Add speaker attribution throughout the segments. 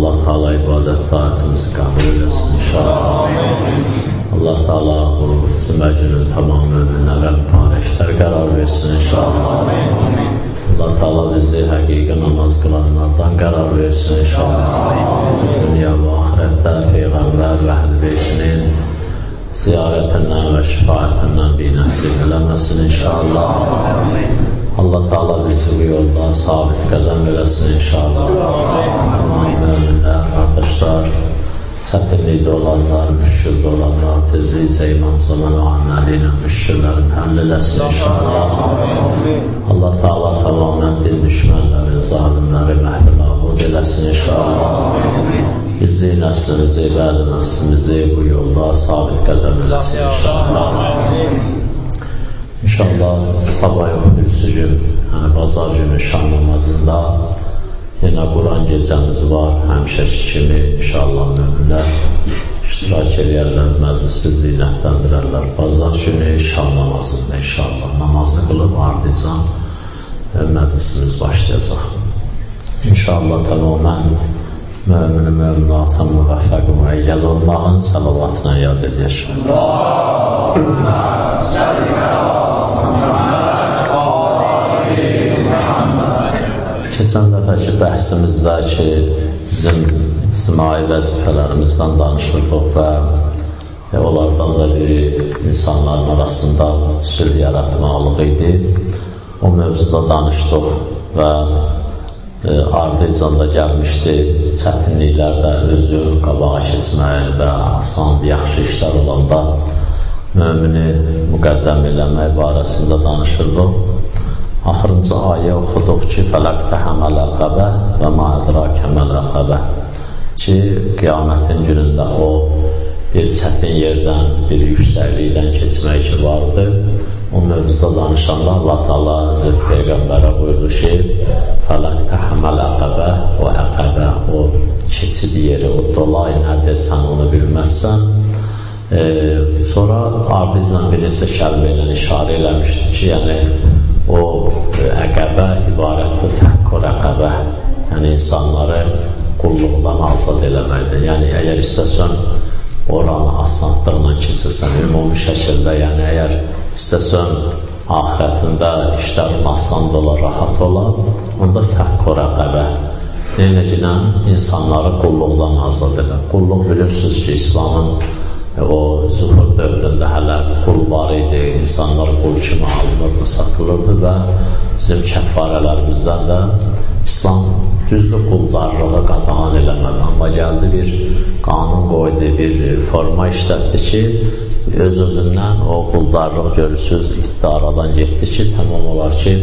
Speaker 1: Allah Taala ibadət taatımızı qəbul eləsin inşallah. Allah Taala bu cümə günü tamam möminlərə parəşlər qərar versin inşallah. Allah Taala bizi həqiqi namaz qılanlardan qərar versin inşallah. Dünya və axirətdə Peyğəmbər və Əhl-Beytinin ziyarətindən və şifaətindən bir nəsib eləməsin inşallah. Allah Teala bizi bu yolda sabit qədəm eləsin inşallah. Aman müminlər, qardaşlar, çətinlikdə olanlar, müşküldə olanlar, tezlikcə imam zaman o aməli ilə müşküllərin həll eləsin inşallah. Allah Teala tamamən din düşmənləri, zalimləri məhv nabud eləsin inşallah. Bizi, nəslimizi, bəli nəslimizi bu yolda sabit qədəm eləsin inşallah. İnşallah sabah birisi gün, yəni bazar günü şam namazında yenə Quran gecəmiz var, həmişəki kimi inşallah müminlər iştirak edərlər, məclisi zinətləndirərlər. Bazar günü şam namazında inşallah namazı qılıb ardıcan məclisimiz başlayacaq. İnşallah tamamən mümin-i müminata müvəffəq müəyyəd olmağın səlavatına yad səllə Keçən dəfəki bəhsimizdə ki, bizim ictimai vəzifələrimizdən danışırdıq və e, onlardan da biri insanların arasında sülh yaratmaqlıq idi. O mövzuda danışdıq və ardıcan da gəlmişdi çətinliklərdə özü qabağa keçmək və asan, yaxşı işlər olanda mömini müqəddəm eləmək barəsində danışırdıq. Axırıncı ayə oxuduq ki, fələqtə həməl əqəbə və ma ədrakə məl əqəbə ki,qiyamətin günündə o bir çətin yerdən, bir yüksəklikdən keçmək ki, vardır. O mövzuda danışanlar Allah Taala Hazreti Peyğəmbərə buyurur ki, fələqtə həməl əqəbə o əqəbə, o keçid yeri, o dolay nədir, sən onu bilməzsən. E, sonra ardınca bir neçə kəlmə ilə işarə eləmişdi ki, yəni o əqəbə ibarətdir fəhq o rəqəbə, yəni insanları qulluqdan azad eləməkdir. Yəni, əgər istəsən oranı asanlıqla keçirsən, ümumi şəkildə, yəni əgər istəsən ahirətində işlərin asan ola, rahat ola, onda fəhq o rəqəbə. Neynəcinən insanları qulluqdan azad edə. Qulluq bilirsiniz ki, İslamın o zuhur dövründə hələ qul var idi, insanlar qul kimi alınırdı, satılırdı və bizim kəffarələrimizdən də İslam düzdür quldarlığı qadağan eləmədi, amma gəldi bir qanun qoydu, bir forma işlətdi ki, öz-özündən o quldarlıq görürsüz, iddiaradan getdi ki, tamam olar ki,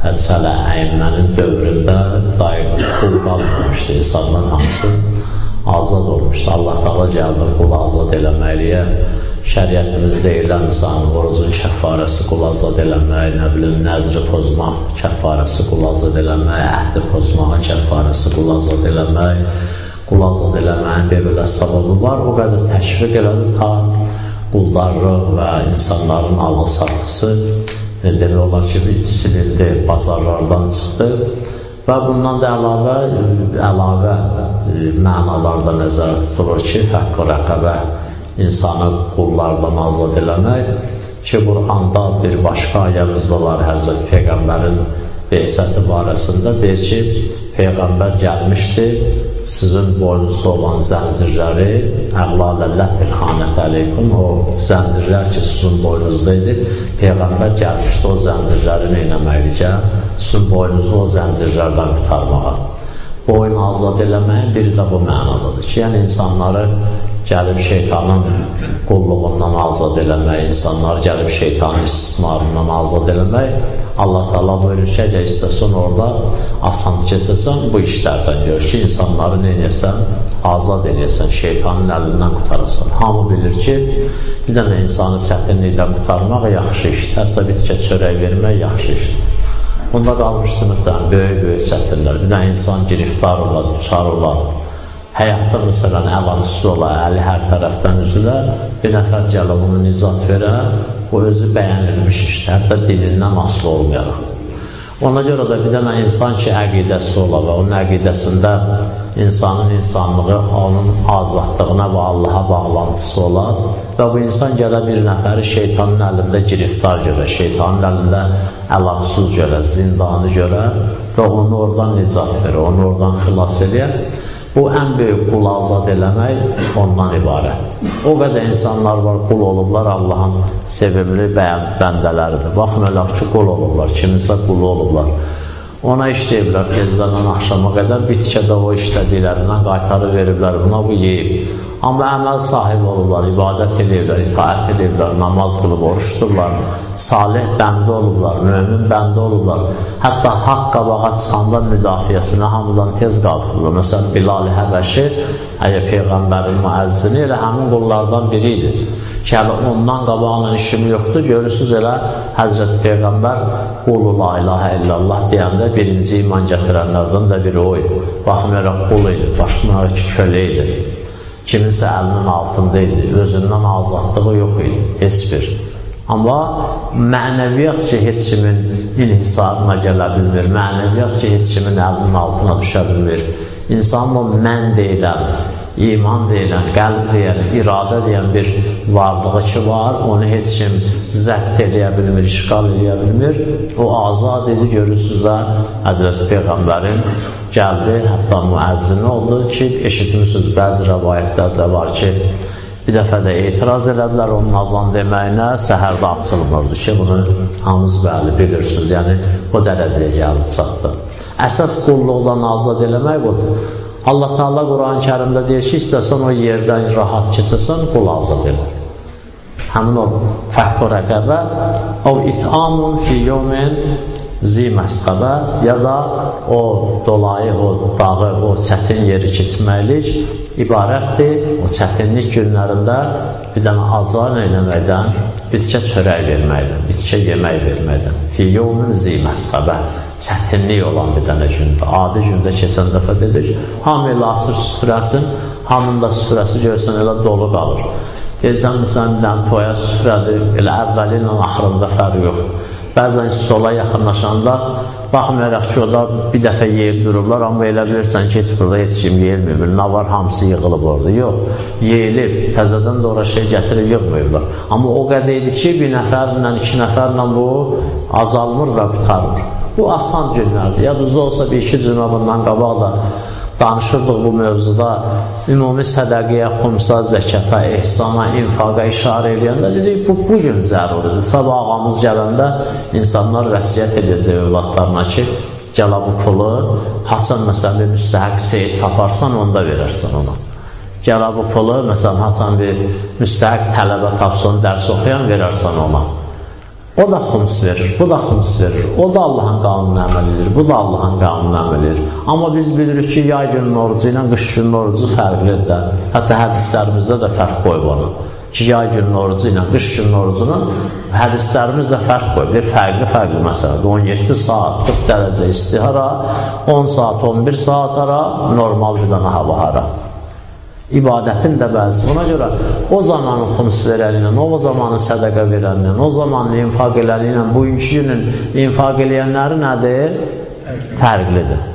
Speaker 1: Hədsələ əymənin dövründə daim qul qalmamışdı, insanların hamısı azad olmuşdu. Allah Taala gəldi qul azad eləməliyə. Şəriətimizdə eləmsən, orucun kəffarəsi qul azad eləmək, nə bilim, nəzri pozmaq kəffarəsi qul azad eləmək, əhdi pozmağın kəffarəsi qul azad eləmək, qul azad eləməyin bir belə savabı var. O qədər təşviq elədi ta quldarlıq və insanların alıq-satqısı demək olar ki, silindi, bazarlardan çıxdı. Və bundan da əlavə, əlavə e, mənalarda nəzərdə tutulur ki, fəqq rəqəbə insanı qullardan azad eləmək ki, Quranda bir başqa ayəmizdə var Həzrət Peyğəmbərin beysəti barəsində deyir ki, Peyğəmbər gəlmişdi, sizin boynunuzda olan zəncirləri əqlaləllətil xanət əleykum, o zəncirlər ki, sizin boynunuzda idi, Peyğəmbər gəlmişdi o zəncirləri neynəməklikə, sizin boynunuzu o zəncirlərdən qutarmağa. Boyun azad eləməyin biri də bu mənadadır ki, yəni insanları gəlib şeytanın qulluğundan azad eləmək, insanları gəlib şeytanın istismarından azad eləmək, Allah Taala buyurur ki, əgər istəsən orada asan keçəsən, bu işlərdən gör ki, insanları neynəsən, azad eləyəsən, şeytanın əlindən qutarasan. Hamı bilir ki, bir dənə insanı çətinlikdən qutarmaq yaxşı işdir, hətta bitkə çörək vermək yaxşı işdir. Bunda qalmışdı, məsələn, böyük-böyük çətinlər. Bir dənə insan giriftar olar, uçar olar, həyatda məsələn əlacısız ola, əli hər tərəfdən üzülə, bir nəfər gəlib onu nicat verə, o özü bəyənilmiş işdə, hətta dilindən asılı olmayaraq. Ona görə də bir dənə insan ki, əqidəsi ola və onun əqidəsində insanın insanlığı, onun azadlığına və Allaha bağlantısı ola və bu insan gələ bir nəfəri şeytanın əlində giriftar görə, şeytanın əlində əlaqsız görə, zindanı görə və onu oradan nicat verir, onu oradan xilas edir. Bu ən böyük qul azad eləmək ondan ibarət. O qədər insanlar var, qul olublar, Allahın sevimli bəndələridir. Elə ki, qul olublar, kiminsə qulu olublar. Ona işləyiblər tezdən axşama qədər, bitkədə o işlədiklərindən qaytarı veriblər, buna bu yeyib. Amma əməl sahibi olurlar, ibadət edirlər, itaət edirlər, namaz qılıb, oruç tuturlar, salih bəndə olurlar, mümin bəndə olurlar. Hətta haqq qabağa çıxanda müdafiəsinə hamıdan tez qalxırlar. Məsələn, Bilal-i Həbəşi, əgər Peyğəmbərin müəzzini elə həmin qullardan biri idi. Hələ ondan qabağla işimi yoxdur, görürsünüz elə Həzrət Peyğəmbər qulu la ilahə illallah deyəndə birinci iman gətirənlərdən də biri o idi. Baxmayaraq qul idi, başmayaraq ki, kölə idi kiminsə əlinin altında idi, özündən azadlığı yox idi, heç bir. Amma mənəviyyat ki, heç kimin inhisarına gələ bilmir, mənəviyyat ki, heç kimin əlinin altına düşə bilmir. İnsanın mən deyilən, iman deyilən, qəlb deyilən, iradə deyilən bir varlığı ki var, onu heç kim zəbt eləyə bilmir, işqal eləyə bilmir. O azad idi, görürsünüz də Həzrəti Peyğəmbərin gəldi, hətta müəzzini oldu ki, eşitmişsiniz bəzi rəvayətlərdə var ki, bir dəfə də etiraz elədilər onun azan deməyinə, səhərdə açılmırdı ki, bunu hamınız bəli bilirsiniz, yəni o dərəcəyə gəldi, çatdı. Əsas qulluqdan azad eləmək budur. Allah Teala Quran-ı Kərimdə deyir ki, istəsən o yerdən rahat keçəsən, qul azad elə. Həmin o fəqqo rəqəbə, o itamun fi yomin zi məsqəbə ya da o dolayı, o dağı, o çətin yeri keçməklik ibarətdir. O çətinlik günlərində bir dənə acar eləməkdən, bitkə çörək verməkdən, bitkə yemək verməkdən. Fi yomin zi məsqəbə çətinlik olan bir dənə gündür. Adi gündə keçən dəfə dedik, hamı elə asır süfrəsin, hamının da süfrəsi görsən elə dolu qalır. Deyirsən, məsələn, bir dənə toya süfrədir, elə əvvəli ilə axırında fərq yoxdur. Bəzən stola yaxınlaşanda baxmayaraq ki, orada bir dəfə yeyib dururlar, amma elə bilirsən ki, heç burada heç kim yeyilmir, nə var, hamısı yığılıb orada. Yox, yeyilib, təzədən də ora şey gətirib yığmayıblar. Amma o qədər idi ki, bir nəfərlə, iki nəfərlə bu azalmır və qutarmır. Bu asan günlərdir. Ya bizdə olsa bir iki cümə bundan qabaq da danışırdıq bu mövzuda ümumi sədəqiyə, xumsa, zəkata, ehsana, infaqa işarə eləyəndə dedik, bu, bu gün zəruridir. Sabah ağamız gələndə insanlar vəsiyyət edəcək övladlarına ki, gələ bu pulu, haçan məsələn bir müstəhəq seyid taparsan, onda verərsən ona. Gələ bu pulu, məsələn, haçan bir müstəhəq tələbə tapsan, dərs oxuyan verərsən ona. O da xums verir, bu da xums verir. O da Allahın qanununa əməl edir, bu da Allahın qanununa əməl edir. Amma biz bilirik ki, yay günün orucu ilə qış günün orucu fərqlidir də. Hətta hədislərimizdə də fərq qoyub onu. Ki, yay günün orucu ilə qış günün orucuna hədislərimiz də fərq qoyub. Bir fərqli-fərqli məsələdir. 17 saat, 40 dərəcə istihara, 10 saat, 11 saat ara, normal bir dənə hava hara ibadətin də bəzi. Ona görə o zamanı xums verənlə, o zamanı sədəqə verənlə, o zamanı infaq elənlə, bugünkü günün infaq eləyənləri nədir? Fərqlidir.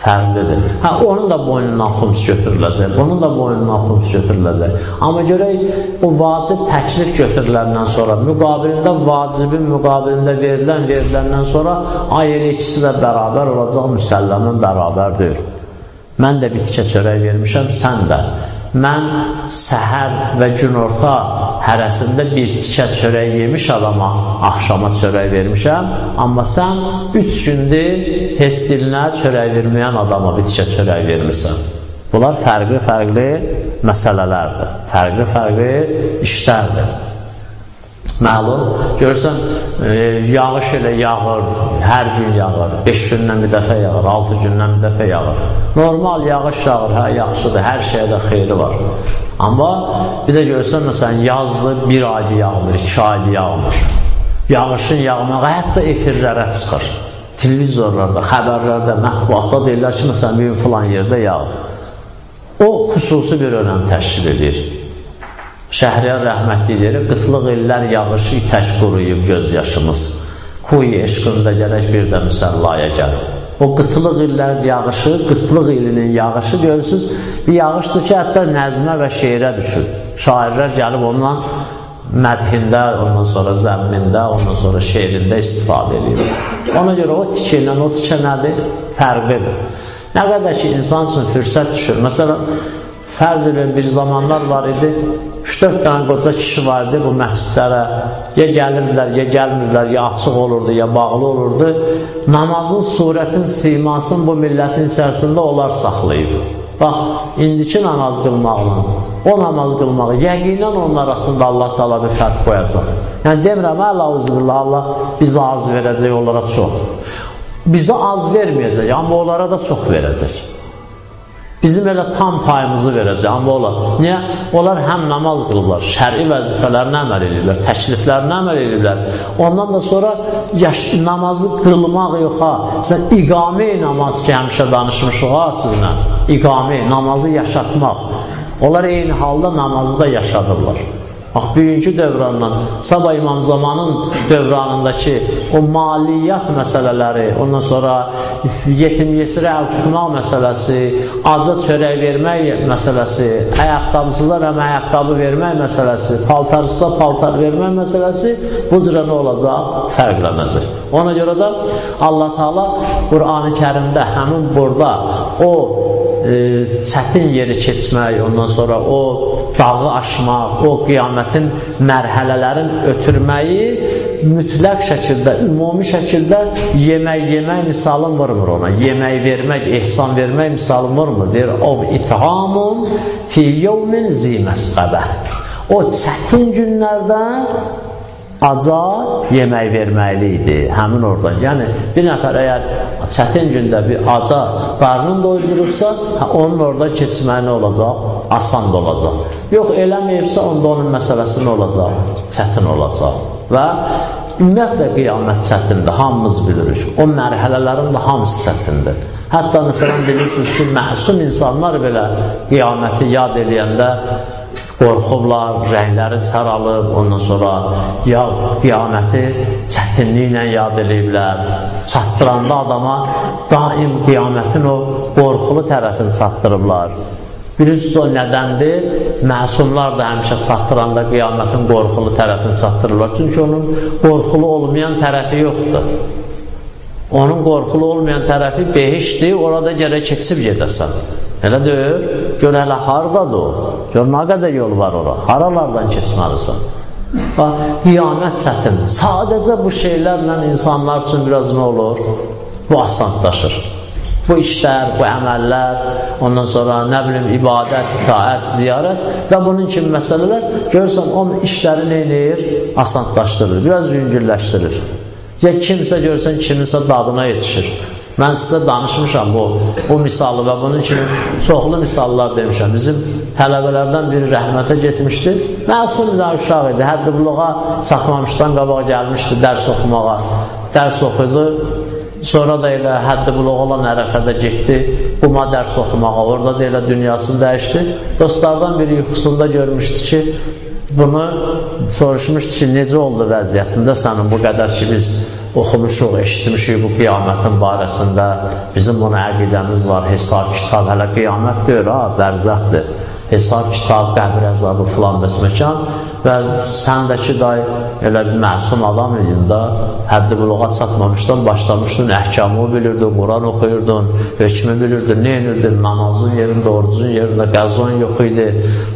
Speaker 1: Fərqlidir. Hə, onun da boynundan xums götürüləcək, bunun da boynundan xums götürüləcək. Amma görək, o vacib təklif götürüləndən sonra, müqabilində vacibin müqabilində verilən, veriləndən sonra ay elə ikisi də bərabər olacaq, müsəlləmin bərabərdir. Mən də bitkə çörək vermişəm, sən də. Mən səhər və günorta hərəsində bir tikə çörək yemiş adama axşama çörək vermişəm, amma sən üç gündür heç dilinə çörək verməyən adama bitkə çörək vermişsən. Bunlar fərqli-fərqli məsələlərdir, fərqli-fərqli işlərdir. Məlum, görürsən, e, yağış elə yağır, hər gün yağır, 5 gündən bir dəfə yağır, 6 gündən bir dəfə yağır. Normal yağış yağır, hə, yaxşıdır, hər şeyə də xeyri var. Amma bir də görürsən, məsələn, yazlı bir ayda yağmır, iki ayda yağmır. Yağışın yağmağı hətta efirlərə çıxır. Televizorlarda, xəbərlərdə, mətbuatda deyirlər ki, məsələn, bir filan yerdə yağır. O, xüsusi bir önəm təşkil edir. Şəhriyar rəhmətli deyir, qıtlıq illər yağışı tək quruyub göz yaşımız. Xuy eşqində gərək bir də müsəllaya gəlir. O qıtlıq illər yağışı, qıtlıq ilinin yağışı görürsünüz, bir yağışdır ki, hətta nəzmə və şeirə düşür. Şairlər gəlib ondan mədhində, ondan sonra zəmmində, ondan sonra şeirində istifadə edir. Ona görə o tikə ilə o tikə nədir? Fərqlidir. Nə qədər ki, insan üçün fürsət düşür. Məsələn, fərz edin bir zamanlar var idi, 3-4 dənə qoca kişi var idi bu məscidlərə. Ya gəlirdilər, ya gəlmirdilər, ya açıq olurdu, ya bağlı olurdu. Namazın, surətin, simasın bu millətin içərisində onlar saxlayıb. Bax, indiki namaz qılmaqla, o namaz qılmağı, yəqinən onun arasında Allah Teala bir fərq qoyacaq. Yəni, demirəm, ələ uzbillah, Allah bizə az verəcək, onlara çox. Bizə az verməyəcək, amma onlara da çox verəcək. Bizim elə tam payımızı verəcək, amma onlar. Niyə? Onlar həm namaz qılıblar, şəri vəzifələrinə əməl edirlər, təkliflərinə əməl edirlər. Ondan da sonra yaş, namazı qılmaq yox ha. Məsələn, iqami namaz ki, həmişə danışmışıq ha sizinlə. İqami, namazı yaşatmaq. Onlar eyni halda namazı da yaşadırlar. Bax, bugünkü dövranla, Sabah İmam Zamanın dövranındakı o maliyyat məsələləri, ondan sonra yetim yesirə əl tutmaq məsələsi, aca çörək vermək məsələsi, ayaqqabısızlar həm ayaqqabı vermək məsələsi, paltarsızsa paltar vermək məsələsi bu cürə nə olacaq? Fərqlənəcək. Ona görə də Allah Taala Qurani Kərimdə həmin burada o e, çətin yeri keçmək, ondan sonra o dağı aşmaq, o qiyamətin mərhələlərin ötürməyi mütləq şəkildə, ümumi şəkildə yemək yemək misalın vurmur ona. Yemək vermək, ehsan vermək misalın vurmur. Deyir, ov ithamun fi yevmin ziməsqəbə. O çətin günlərdən aca yemək verməli idi həmin oradan. Yəni, bir nəfər əgər çətin gündə bir aca qarnın doydurubsa, hə, onun orada keçməyi nə olacaq? Asan da olacaq. Yox, eləməyibsə, onda onun məsələsi nə olacaq? Çətin olacaq. Və ümumiyyətlə qiyamət çətindir, hamımız bilirik. O mərhələlərin də hamısı çətindir. Hətta məsələn bilirsiniz ki, məsum insanlar belə qiyaməti yad eləyəndə qorxublar, rəngləri saralıb, ondan sonra ya qiyaməti çətinliklə yad ediblər. Çatdıranda adama daim qiyamətin o qorxulu tərəfini çatdırıblar. Bilirsiniz o nədəndir? Məsumlar da həmişə çatdıranda qiyamətin qorxulu tərəfini çatdırırlar. Çünki onun qorxulu olmayan tərəfi yoxdur. Onun qorxulu olmayan tərəfi behişdir, orada gərək keçib gedəsən. Elə deyir, gör hələ hardadır o, gör nə qədər yol var ora, haralardan keçməlisən. Bax, qiyamət çətin. Sadəcə bu şeylərlə insanlar üçün biraz nə olur? Bu asanlaşır. Bu işlər, bu əməllər, ondan sonra nə bilim ibadət, itaət, ziyarət və bunun kimi məsələlər görürsən o işləri nə edir? Asanlaşdırır, biraz yüngülləşdirir. Ya kimsə görsən kiminsə dadına yetişir. Mən sizə danışmışam bu, bu misalı və bunun kimi çoxlu misallar demişəm. Bizim tələbələrdən biri rəhmətə getmişdi. Məsum bir uşaq idi. Həddi buluğa çatmamışdan qabaq gəlmişdi dərs oxumağa. Dərs oxuydu. Sonra da elə həddi buluğa olan ərəfədə getdi. Quma dərs oxumağa. Orada da elə dünyasını dəyişdi. Dostlardan biri yuxusunda görmüşdü ki, bunu soruşmuşdu ki, necə oldu vəziyyətində sənin bu qədər ki, biz oxumuşuq, eşitmişik bu qiyamətin barəsində. Bizim buna əqidəmiz var, hesab, kitab, hələ qiyamət deyir, ha, bərzəxdir. Hesab, kitab, qəbir əzabı filan bəsməkan və sən də ki, day, elə bir məsum adam idin da, həddi buluğa çatmamışdan başlamışdın, əhkamı bilirdin, Quran oxuyurdun, hökmü bilirdin, nə enirdin, namazın yerində, orucun yerində, qəzon yox idi,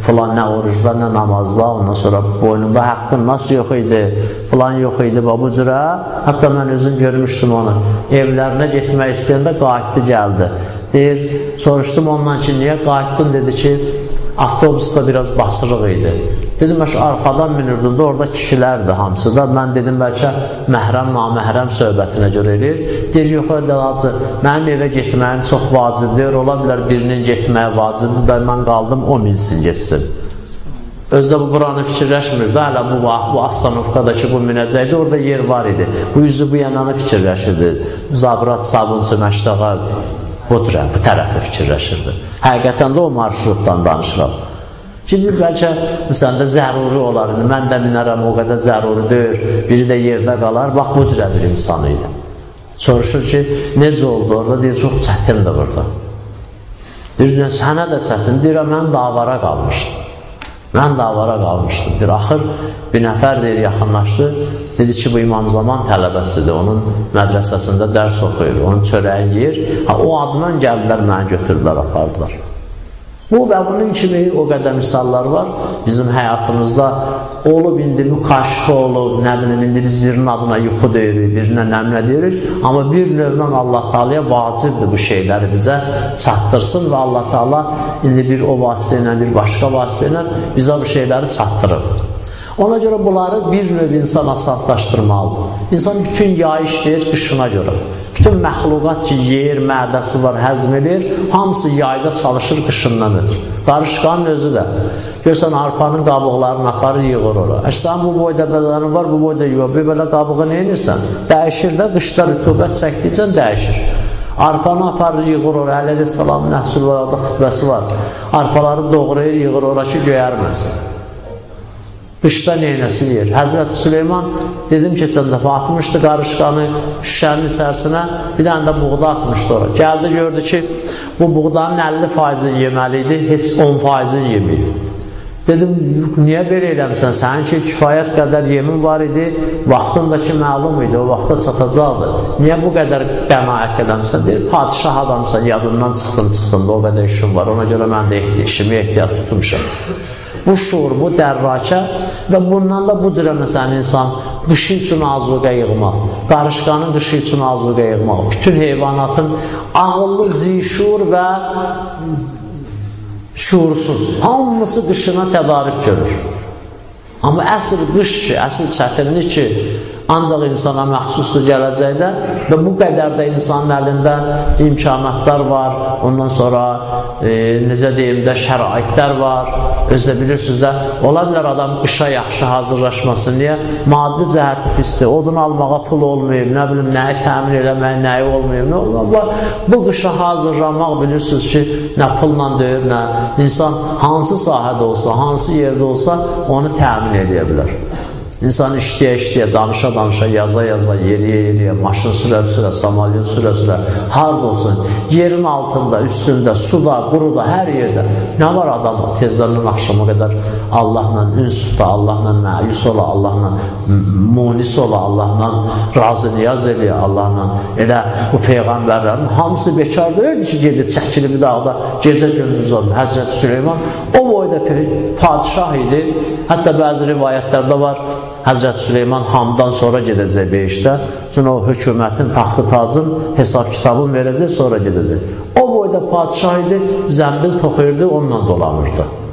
Speaker 1: filan nə orucda, nə namazda, ondan sonra boynunda haqqın nasıl yox idi, filan yox idi, bu cürə, hətta mən özüm görmüşdüm onu, evlərinə getmək istəyəndə qayıtdı, gəldi. Deyir, soruşdum ondan ki, niyə qayıtdın, dedi ki, avtobusda biraz basırıq idi. Dedim, məş arxadan minirdində, orada kişilərdir hamısı da. Mən dedim, bəlkə məhrəm, naməhrəm söhbətinə görə edir. Deyir, yox, ədəlacı, mənim evə getməyim çox vacibdir. Ola bilər birinin getməyə vacibdir və mən qaldım, o minsin, geçsin. Özdə bu Quranı fikirləşmirdi, hələ bu, bu Astanovkadakı bu minəcəkdə orada yer var idi. Bu yüzü bu yananı fikirləşirdi. Zabrat, sabunçu, məştağa bu, bu tərəfi fikirləşirdi. Həqiqətən də o marşrutdan danışıram. Şimdi bəlkə məsələn də zəruri olar. İndi mən də minərəm, o qədər zəruri deyil. Biri də yerdə qalar. Bax bu cürə bir insan idi. Soruşur ki, necə oldu orada? Deyir, çox çətindir burada. Deyir, sənə də çətin. Deyir, mən də avara qalmışdım. Mən də avara qalmışdım. Deyir, axır bir nəfər deyir, yaxınlaşdı. Dedi ki, bu imam zaman tələbəsidir. Onun mədrəsəsində dərs oxuyur. Onun çörəyi yeyir. Ha, o adından gəldilər, mənə götürdülər, apardılar. Bu və bunun kimi o qədər misallar var. Bizim həyatımızda olub indi mükaşif olub, nə bilim, indi biz birinin adına yuxu deyirik, birinə nəmlə deyirik. Amma bir növlə Allah Teala'ya vacibdir bu şeyləri bizə çatdırsın və Allah Teala indi bir o vasitə ilə, bir başqa vasitə ilə bizə bu şeyləri çatdırır. Ona görə bunları bir növ insan asadlaşdırmalıdır. İnsan bütün yay işləyir qışına görə. Bütün məxluqat ki, yer, mədəsi var, həzm edir, hamısı yayda çalışır, qışından ötür. Qarışqanın özü də. Görsən, arpanın qabıqlarını aparır, yığır ora. Əşsən, bu boyda bələnin var, bu boyda yox. Bir belə qabığı nə edirsən? Dəyişir də, qışda rütubət çəkdikcən dəyişir. Arpanı aparır, yığır ora. Əli salam məhsul var, xütbəsi var. Arpaları doğrayır, yığır ora ki, göyərməsin. Qışda neynəsin yer? Həzrəti Süleyman dedim keçən dəfə atmışdı qarışqanı şüşənin içərisinə, bir dənə də buğda atmışdı ora. Gəldi gördü ki, bu buğdanın 50 faizini yeməli idi, heç 10 faizini yeməyib. Dedim, niyə belə eləmsən? Sənin ki, kifayət qədər yemin var idi, vaxtın da ki, məlum idi, o vaxta çatacaqdı. Niyə bu qədər qənaət eləmsən? Deyir, padişah adamsan, yadından çıxdın, çıxdın, o qədər işim var, ona görə mən də işimi ehtiyat tutmuşam bu şuur, bu dərrakə və bundan da bu cürə məsələn insan qışı üçün azuqə yığmaq, qarışqanın qışı üçün azuqə yığmaq, bütün heyvanatın ağıllı, zişur və şuursuz, hamısı qışına tədarük görür. Amma əsl qış ki, əsl çətinlik ki, ancaq insana məxsusdur gələcəkdə və bu qədər də insanın əlində imkanatlar var, ondan sonra e, necə deyim də şəraitlər var. Özdə bilirsiniz də, ola bilər adam qışa yaxşı hazırlaşmasın deyə maddi cəhəti pisdir. Odun almağa pul olmayıb, nə bilim, nəyi təmin eləmək, nəyi olmayıb, nə olmayıb. Bu qışa hazırlanmaq bilirsiniz ki, nə pulla deyir, nə insan hansı sahədə olsa, hansı yerdə olsa onu təmin edə bilər. İnsan işləyə-işləyə, danışa-danışa, yaza-yaza, yeriyə-yeriyə, maşın sürə-sürə, samalyon sürə-sürə, harada olsun, yerin altında, üstündə, suda, quruda, hər yerdə. Nə var adam tezlərdən axşama qədər Allahla üns tuta, Allahla məyus ola, Allahla munis ola, Allahla razı niyaz eləyə, Allahla elə bu Peyğəmbərlərin hamısı bekar deyildi ki, gedib çəkilib dağda gecə gündüz oldu. Həzrət Süleyman o boyda padişah idi. Hətta bəzi rivayətlərdə var, Həzrət Süleyman hamdan sonra gedəcək Beşdə. Çünki o hökumətin, taxtı tacın hesab kitabını verəcək, sonra gedəcək. O boyda padişah idi, zəmbil toxuyurdu, onunla dolanırdı.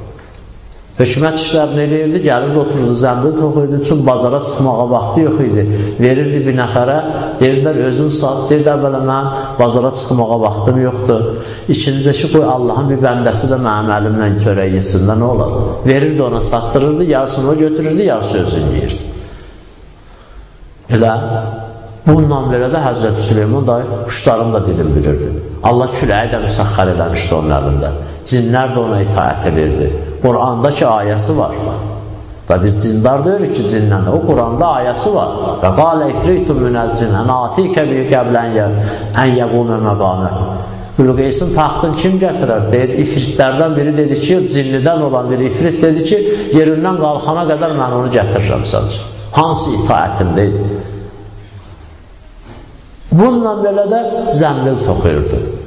Speaker 1: Hökumət işlərini eləyirdi, gəlirdi, otururdu, zəmbil toxuyurdu, üçün bazara çıxmağa vaxtı yox idi. Verirdi bir nəfərə, deyirdilər, özün sat, deyirdilər, belə mən bazara çıxmağa vaxtım yoxdur. İkincə ki, qoy Allahın bir bəndəsi də mənim əlimlə çörək yesin də, nə olar? Verirdi ona, satdırırdı, yarısını götürürdü, yarısı özün yeyirdi. Elə bununla belə də Həzrəti Süleyman da quşların da dilin bilirdi. Allah küləyi də müsəxxər eləmişdi onun əlində. Cinlər də ona itaət edirdi. Qurandakı ayəsi var. Da biz cindar deyirik ki, cindən o Quranda ayəsi var. Və qalə ifritun minəl cinən atikə bir qəblən ən yəqumə məqamə. Qülqeysin taxtını kim gətirər? Deyir, ifritlərdən biri dedi ki, cinlidən olan bir ifrit dedi ki, yerindən qalxana qədər mən onu gətirirəm sadəcə. Hansı itaətində idi? Bununla belə də zəmbil toxuyurdu.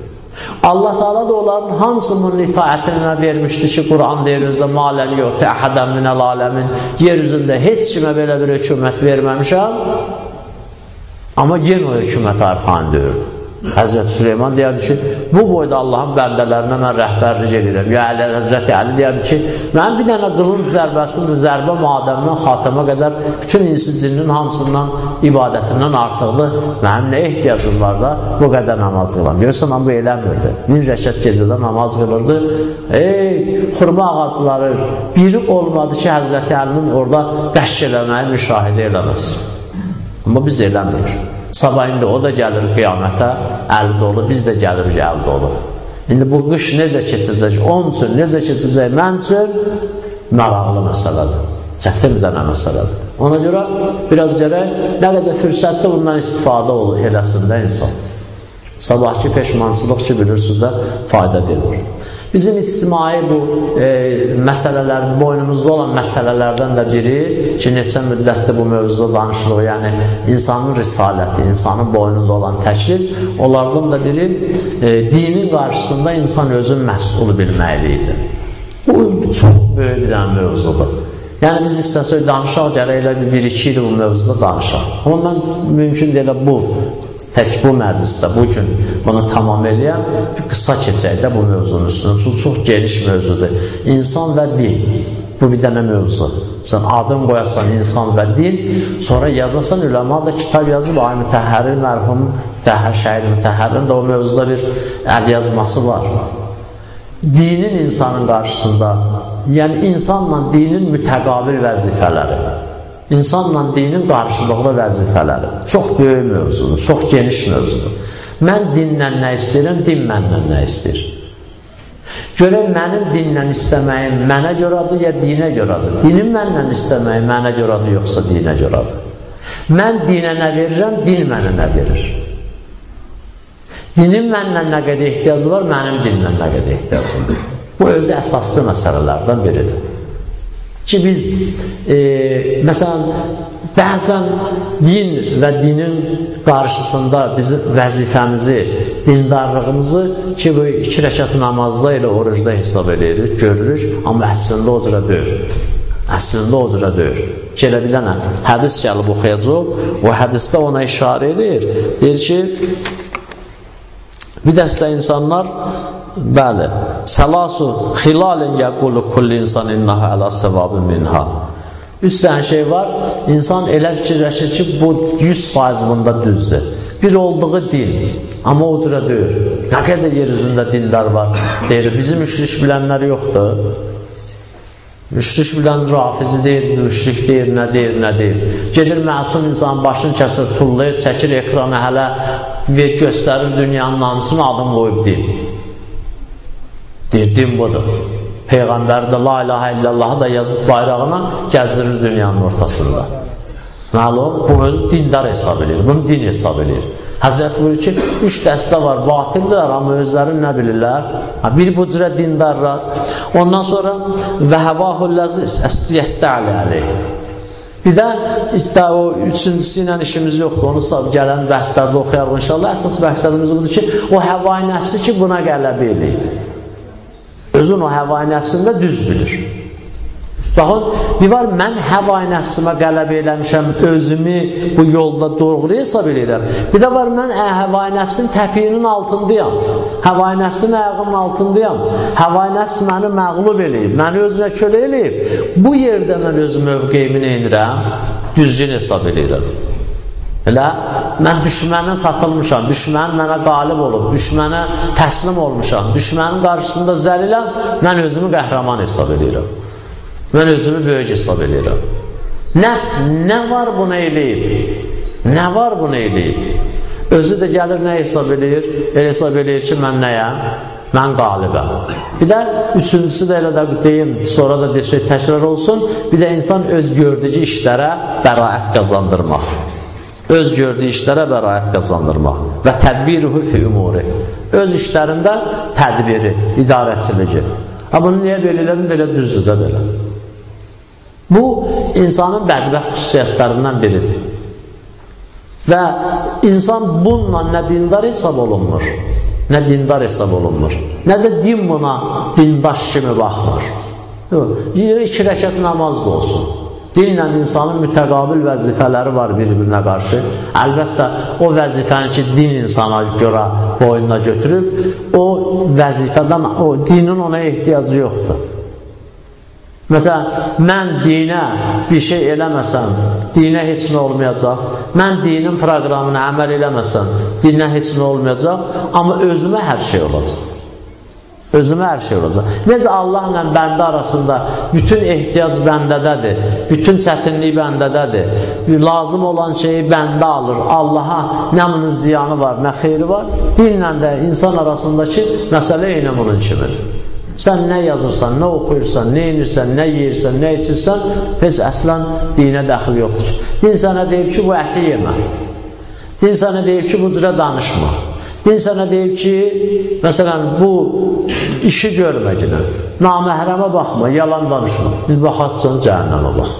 Speaker 1: Allah Teala da onların hamısının itaətinə vermişdi ki, Quran deyir özdə malən yoxdur, əhədən minəl aləmin yer üzündə heç kimə belə bir hökumət verməmişəm. Amma gen o hökumət arxan döyürdü. Həzrəti Süleyman deyərdi ki, bu boyda Allahın bəndələrinə mən rəhbərlik edirəm. Ya Əli, Həzrəti Əli deyərdi ki, mən bir dənə qılınc zərbəsi, zərbə madəmindən xatəmə qədər bütün insi cinnin hamısından ibadətindən artıqdır. Mənim nə ehtiyacım var da bu qədər namaz qılam. Görürsən, bu eləmirdi. Min rəşət gecədə namaz qılırdı. Ey, xurma ağacları biri olmadı ki, Həzrəti Əlinin orada qəşq eləməyi müşahidə eləməsin. Amma biz eləmirik. Sabah indi o da gəlir qiyamətə, əli dolu, biz də gəlirik əli dolu. İndi bu qış necə keçəcək, onun üçün necə keçəcək, mən üçün maraqlı məsələdir. Çətin bir dənə məsələdir. Ona görə biraz gərək nə qədər fürsətdə bundan istifadə olur eləsin də insan. Sabahki peşmançılıq ki, bilirsiniz də fayda verir. Bizim ictimai bu e, məsələlər, boynumuzda olan məsələlərdən də biri ki, neçə müddətdir bu mövzuda danışılır, yəni insanın risaləti, insanın boynunda olan təklif, onlardan da biri e, dinin qarşısında insan özün məsul bilməlidir. Bu çox böyük bir dənə mövzudur. Yəni biz istəsək danışaq, gərək elə bir, bir iki il bu mövzuda danışaq. Amma mən mümkün deyil bu tək bu məclisdə bu gün bunu tamam eləyəm, qısa keçək də bu mövzunun üstünə. Çünki çox geniş mövzudur. İnsan və din. Bu bir dənə mövzu. Sən adın qoyasan insan və din, sonra yazasan üləma da kitab yazıb, ay mütəhərir mərhum, mütəhər şəhid mütəhərin də o mövzuda bir əl yazması var. Dinin insanın qarşısında, yəni insanla dinin mütəqabil vəzifələri. İnsanla dinin qarşılıqlı vəzifələri. Çox böyük mövzudur, çox geniş mövzudur. Mən dinlə nə istəyirəm, din məndən nə istəyir? Görək mənim dinlə istəməyim mənə görədir, ya dinə görədir? Dinin mənlə istəməyi mənə görədir, yoxsa dinə görədir? Mən dinə nə verirəm, din mənə nə verir? Dinin mənlə nə qədər ehtiyacı var, mənim dinlə nə qədər ehtiyacım var? Bu özü əsaslı məsələlərdən biridir ki biz e, məsələn bəzən din və dinin qarşısında bizim vəzifəmizi, dindarlığımızı ki bu iki rəkat namazda ilə orucda hesab edirik, görürük, amma əslində o cürə deyil. Əslində o cürə deyil. Ki, elə bir dənə hədis gəlib oxuyacaq, o hədisdə ona işarə edir. Deyir ki, bir dəstə insanlar Bəli. Səlasu xilalin yəqulu kulli insan innaha əla səvabı minha. Üç dənə şey var. İnsan elə fikirləşir ki, bu 100% bunda düzdür. Bir olduğu din. Amma o cürə deyir. Nə qədər yer üzündə dindar var. Deyir, bizim müşrik bilənlər yoxdur. Müşrik bilən rafizi deyir, müşrik deyir, nə deyir, nə deyir. Gedir məsum insan başını kəsir, tullayır, çəkir ekrana hələ göstərir dünyanın namusunu adım qoyub deyir. Deyir, din budur. Peyğəmbər də la ilahə illallahı da yazıb bayrağına gəzdirir dünyanın ortasında. Məlum, bu öz dindar hesab edir, bunu din hesab edir. Həzrət buyurur ki, üç dəstə var, batildirlər, amma özləri nə bilirlər? Bir bu cürə dindarlar. Ondan sonra və həvahulləziz, əstiyəstəli əleyh. Bir də iddia o üçüncüsü ilə işimiz yoxdur. Onu sab gələn bəhslərdə oxuyarıq inşallah. Əsas məqsədimiz budur ki, o həvai nəfsi ki, buna qələbə eləyib. Özün o həvai nəfsində düz bilir. Baxın, bir var, mən həvai nəfsimə qələb eləmişəm, özümü bu yolda doğru hesab edirəm. Bir də var, mən həvai nəfsin təpiyinin altındayam. Həvai nəfsin ayağının altındayam. Həvai nəfs məni məqlub eləyib, məni özünə kölə eləyib. Bu yerdə mən öz mövqeyimi neynirəm? Düzgün hesab edirəm. Elə mən düşmənə satılmışam, düşmən mənə qalib olub, düşmənə təslim olmuşam, düşmənin qarşısında zəliləm, mən özümü qəhrəman hesab edirəm. Mən özümü böyük hesab edirəm. Nəfs nə var bunu eləyib? Nə var bunu eləyib? Özü də gəlir nə hesab edir? Elə hesab edir ki, mən nəyəm? Mən qalibəm. Bir də üçüncüsü də elə də deyim, sonra da desək təkrar olsun, bir də insan öz gördücü işlərə bəraət qazandırmaq öz gördüyü işlərə bəraət qazandırmaq və tədbiruhu fi umuri. Öz işlərində tədbiri, idarəçiliyi ha bunu niyə belə elədim, belə düzdür də belə. Bu insanın bədbəxt xüsusiyyətlərindən biridir. Və insan bununla nə dindar hesab olunmur nə dindar hesab olunmur. Nə də din buna dindaş kimi baxmır. İki rəkat namaz da olsun Dinlə insanın mütəqabil vəzifələri var bir-birinə qarşı. Əlbəttə, o vəzifəni ki, din insana görə boynuna götürüb, o vəzifədən, o dinin ona ehtiyacı yoxdur. Məsələn, mən dinə bir şey eləməsəm, dinə heç nə olmayacaq. Mən dinin proqramına əməl eləməsəm, dinə heç nə olmayacaq, amma özümə hər şey olacaq. Özümə hər şey olacaq. Necə Allahla bəndə arasında bütün ehtiyac bəndədədir, bütün çətinlik bəndədədir. Lazım olan şeyi bəndə alır. Allaha nə bunun ziyanı var, nə xeyri var. Dinlə də insan arasındakı məsələ eyni bunun kimidir. Sən nə yazırsan, nə oxuyursan, nə inirsən, nə yeyirsən, nə içirsən, heç əslən dinə dəxil yoxdur. Din sənə deyib ki, bu əti yemə. Din sənə deyib ki, bu cürə danışma. Din sənə deyib ki, məsələn, bu işi görməginə, naməhrəmə baxma, yalan danışma. Bir baxatsan cəhənnəmə bax.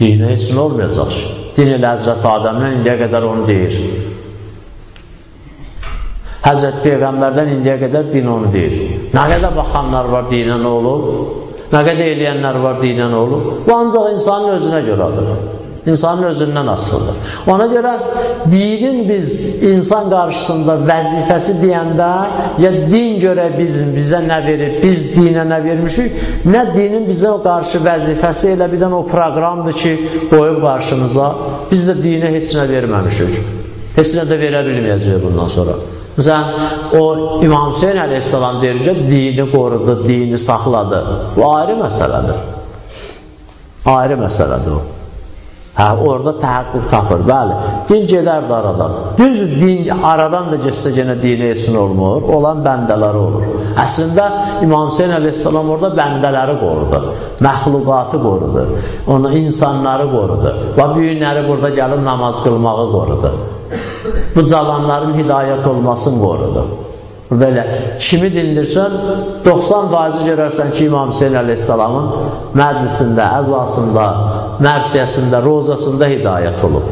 Speaker 1: Dinə heç nə olmayacaq ki. Din ilə Həzrət Adəmdən indiyə qədər onu deyir. Həzrət Peyğəmbərdən indiyə qədər din onu deyir. Nə qədər baxanlar var dinə nə olub? Nə qədər eləyənlər var dinə nə olub? Bu ancaq insanın özünə görədir. İnsanın özündən asılıdır. Ona görə dinin biz insan qarşısında vəzifəsi deyəndə ya din görə biz, bizə nə verib, biz dinə nə vermişik, nə dinin bizə qarşı vəzifəsi elə birdən o proqramdır ki, qoyub qarşımıza, biz də dinə heç nə verməmişik. Heç nə də verə bilməyəcək bundan sonra. Məsələn, o İmam Hüseyin əleyhissalam deyir ki, dini qorudu, dini saxladı. Bu ayrı məsələdir. Ayrı məsələdir o. Hə, orada təhəqqüq tapır. Bəli, din gedər də aradan. Düzdür, din aradan da getsə yenə dini heç olmur. Olan bəndələri olur. Əslində İmam Hüseyin əleyhissalam orada bəndələri qorudu. Məxluqatı qorudu. Onu insanları qorudu. Və büyünləri burada gəlib namaz qılmağı qorudu. Bu cavanların hidayət olmasını qorudu. Burada elə kimi dindirsən, 90% görərsən ki, İmam Hüseyin əleyhissalamın məclisində, əzasında, mərsiyəsində, rozasında hidayət olub.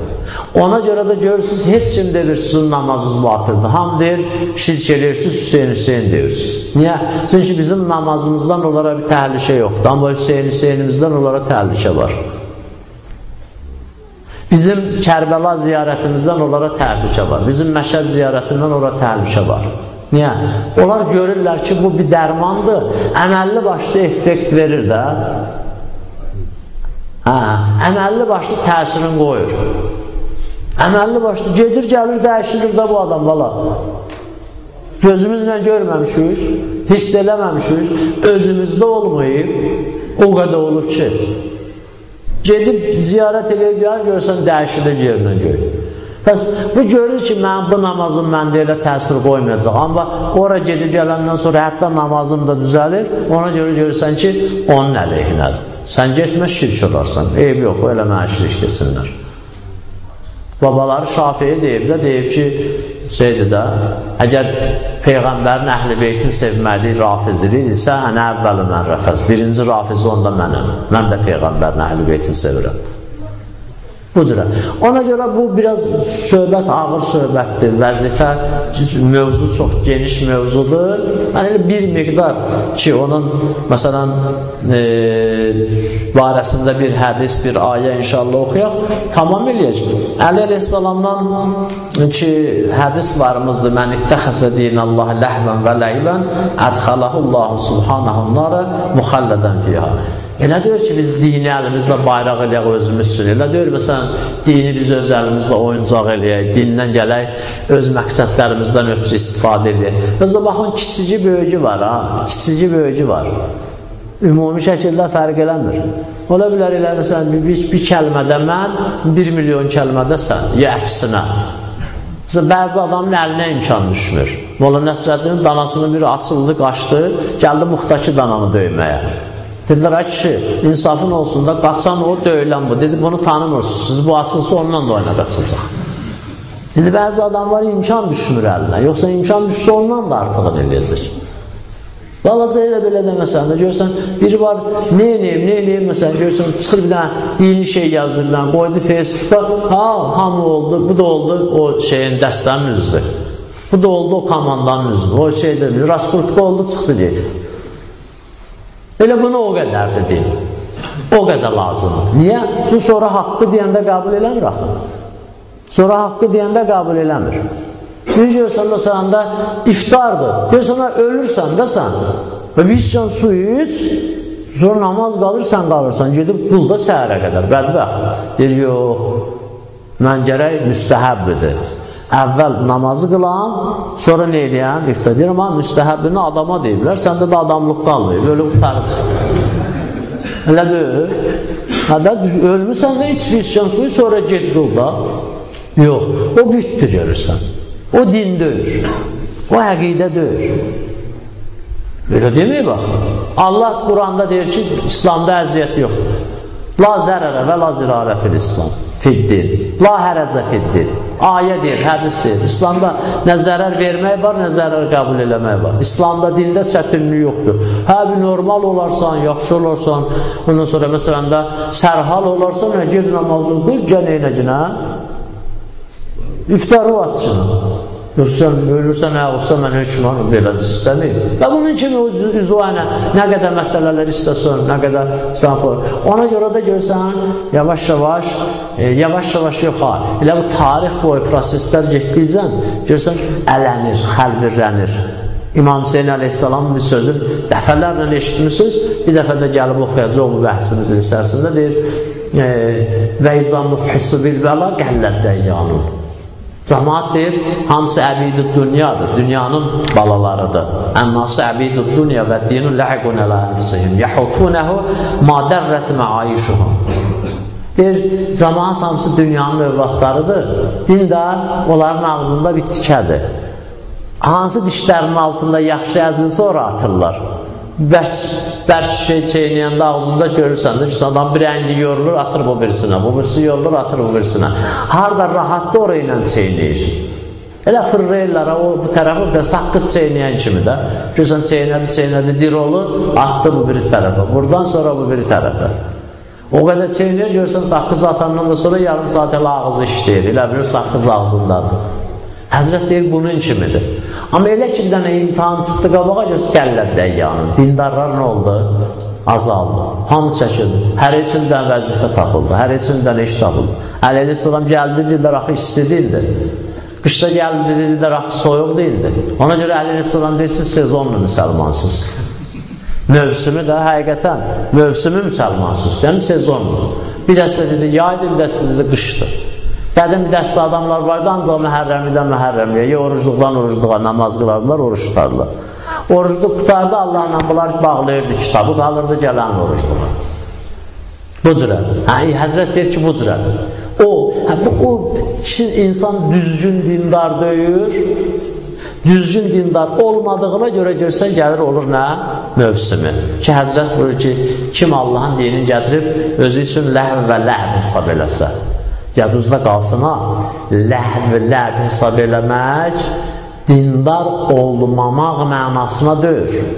Speaker 1: Ona görə də görürsünüz, heç kim demir sizin namazınız batırdır. Ham deyir, şirk edirsiniz, Hüseyin Hüseyin deyirsiniz. Niyə? Çünki bizim namazımızdan onlara bir təhlükə yoxdur. Amma Hüseyin Hüseyinimizdən onlara təhlükə var. Bizim Kərbəla ziyarətimizdən onlara təhlükə var. Bizim Məşəd ziyarətindən onlara təhlükə var. Niyə? Onlar görürlər ki, bu bir dərmandır, əməlli başlı effekt verir də. Hə, əməlli başlı təsirin qoyur. Əməlli başlı gedir, gəlir, dəyişilir də bu adam, bala. Gözümüzlə görməmişik, hiss eləməmişik, özümüzdə olmayıb, o qədər olub ki, gedib ziyarət eləyib, görsən, dəyişilir yerindən görür. Bəs bu görür ki, mən bu namazım məndə elə təsir qoymayacaq. Amma ora gedib gələndən sonra hətta namazım da düzəlir. Ona görə görürsən ki, onun əleyhinədir. Sən getmə şirk olarsan. Eyb yox, elə mənə şirk desinlər. Babaları Şafiyə deyib də, deyib ki, şeydir də, əgər Peyğəmbərin əhl-i beytin sevmədiyi rafizlidirsə, ənə əvvəli mən rəfəz. Birinci rafizi onda mənəm. Mən də Peyğəmbərin əhl-i beytin sevirəm. Bu cürə. Ona görə bu biraz söhbət ağır söhbətdir, vəzifə, mövzu çox geniş mövzudur. Yəni bir miqdar ki, onun məsələn e, barəsində bir hədis, bir ayə inşallah oxuyaq, tamam eləyək. Əli əleyhissalamdan ki, hədis varımızdır. Mən ittəxəsə dinəllahi ləhvən və ləyvən ədxələhullahu subhanahu nara muxallədən fiyha. Elə deyir ki, biz dini əlimizlə bayraq eləyək özümüz üçün. Elə deyir, məsələn, dini biz öz əlimizlə oyuncaq eləyək, dindən gələk, öz məqsədlərimizdən ötürü istifadə eləyək. Özdə baxın, kiçici böyücü var, ha? kiçici böyücü var. Ümumi şəkildə fərq eləmir. Ola bilər elə, məsələn, bir, bir, kəlmədə mən, bir milyon kəlmədə sən, ya əksinə. Məsələn, bəzi adamın əlinə imkan düşmür. Molla Nəsrəddinin danasının bir açıldı, qaçdı, gəldi muxtaki dananı döyməyə. Dedilər, ay kişi, insafın olsun da, qaçan o, döyülən bu. Dedi, bunu tanımırsınız, siz bu açılsa ondan da oyna qaçacaq. İndi bəzi adamlar imkan düşmür əlinə, yoxsa imkan düşsə ondan da artıqını eləyəcək. Balaca elə belə də məsələn, görsən, biri var, nə eləyim, nə eləyim, məsələn, görsən, çıxır bir dənə dini şey yazırlar, qoydu Facebookda, ha, hamı oldu, bu da oldu o şeyin dəstənin üzvü. Bu da oldu o komandanın üzvü, o şeydir, Raskultka oldu, çıxdı gedib. Elə bunu o qədərdir din. O qədər lazımdır. Niyə? Çünki sonra haqqı deyəndə qəbul eləmir axı. Sonra haqqı deyəndə qəbul eləmir. Bir görsən də iftardır. Görsən ölürsən də sən və bir can su iç, sonra namaz qalırsan, qalırsan, gedib qulda səhərə qədər, bədbəxt. Deyir, yox, mən gərək müstəhəbbidir. Əvvəl namazı qılan, sonra nə eləyəm? İftar deyirəm, amma müstəhəbbini adama deyiblər, səndə də adamlıq qalmayıb, ölü qutarıbsın. Elə deyil. Hədə ölmüsən də iç içən suyu, sonra get qıl da. Yox, o bütdür görürsən. O din deyir. O əqidə deyir. Belə demək bax. Allah Quranda deyir ki, İslamda əziyyət yoxdur. La zərərə və la zirarə fil İslam. Fiddin. La hərəcə fiddin. Ayə deyir, hədis deyir. İslamda nə zərər vermək var, nə zərər qəbul eləmək var. İslamda dində çətinlik yoxdur. Hə, bir normal olarsan, yaxşı olarsan, ondan sonra məsələn də sərhal olarsan, hə, gir namazını qıl, gənə eləcənə. İftarı atçını. Yoxsa ölürsən, nə olsa mən hökmən belə istəməyim. Və bunun kimi üzvana nə qədər məsələlər istəsən, nə qədər sanfor. Ona görə də görsən, yavaş-yavaş, e, yavaş-yavaş yox ha. Elə bu tarix boyu proseslər getdikcə görsən ələnir, xəlbirlənir. İmam Hüseyin əleyhissalamın bir sözü dəfələrlə eşitmişsiniz, bir dəfə də gəlib oxuyacaq bu bəhsimizin içərisində deyir, e, və izan muhhissu bil bəla qəllət dəyyanun. Cəmaat deyir, hamısı əbid-i dünyadır, dünyanın balalarıdır. Ənması əbid-i dünya və dinu ləqun ələ ənfisihim, yəhutunəhu madərrət məayişuhum. Deyir, cəmaat hamısı dünyanın övladlarıdır, din də onların ağzında bir tikədir. Hansı dişlərinin altında yaxşı əzil sonra atırlar bərk, bərk şey çeynəyəndə ağzında görürsən ki, adam bir rəngi yorulur, atır bu birisinə, bu birisi yorulur, atır bu birisinə. Harada rahatda oraya ilə çeynəyir. Elə fırlayırlar, o bu tərəfə də saqqız çeynəyən kimi də. Görürsən, çeynədi, çeynədi, dir olur, atdı bu biri tərəfə. Buradan sonra bu biri tərəfə. O qədər çeynəyir, görürsən, saqqız atandan da sonra yarım saat elə ağzı işləyir. Elə bilir, saqqız ağzındadır. Həzrət deyir, bunun kimidir. Amma elə ki, bir dənə imtihan çıxdı qabağa, göz gəllət dəyyanır. Dindarlar nə oldu? Azaldı. Hamı çəkildi. Hər üçün də vəzifə tapıldı. Hər üçün də iş tapıldı. Əleyli salam gəldi, dedilər, axı isti deyildi. Qışda gəldi, dedilər, axı soyuq deyildi. Ona görə Əleyli salam deyir, siz sezonlu müsəlmansınız. Mövsümü də həqiqətən, mövsümü müsəlmansınız. Yəni sezonlu. Bir dəsə dedi, yaydır, bir dəsə dedi, qışdır. Qədim dəstə adamlar vardı, ancaq məhərrəmidən məhərrəmiyə, ya orucluqdan orucluğa namaz qılardılar, oruç tutardılar. Orucluq qutardı, Allahla bunlar bağlayırdı kitabı, qalırdı gələn orucluğa. Bu cürə. Hə, Həzrət deyir ki, bu cürə. O, hə, bu, o insan düzgün dindar deyir, düzgün dindar olmadığına görə görsən gəlir olur nə? Mövsümü. Ki, Həzrət buyur ki, kim Allahın dinini gətirib özü üçün ləhv və ləhv hesab eləsə, yadınızda qalsın ha, ləhvlər hesab eləmək dindar olmamaq mənasına deyir.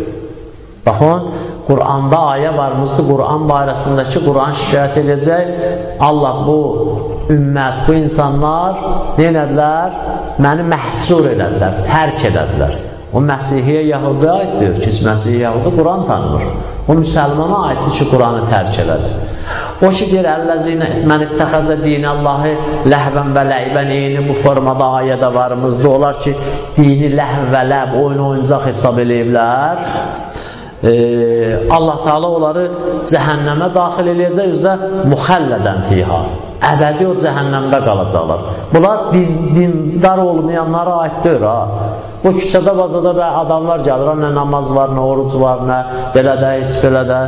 Speaker 1: Baxın, Quranda ayə varmızdır, Quran barəsindəki Quran şikayət edəcək, Allah bu ümmət, bu insanlar nə elədilər? Məni məhcur elədilər, tərk elədilər. O Məsihiyyə Yahudi aiddir ki, Məsihiyyə Yahudi Quran tanımır. O müsəlmana aiddir ki, Quranı tərk elədi. O ki, deyir, əlləzinə mən ittəxəzə dinəllahı ləhvən və ləybən eyni bu formada ayədə varımızda. Onlar ki, dini ləhv və ləb, oyun oyuncaq hesab eləyiblər. Ee, Allah Teala onları cəhənnəmə daxil eləyəcək, üzrə müxəllədən fiha. Əbədi o cəhənnəmdə qalacaqlar. Bunlar din, dindar olmayanlara aiddir, ha. Bu küçədə, bazada və adamlar gəlir, nə namaz var, nə oruc var, nə belə də, heç belə də,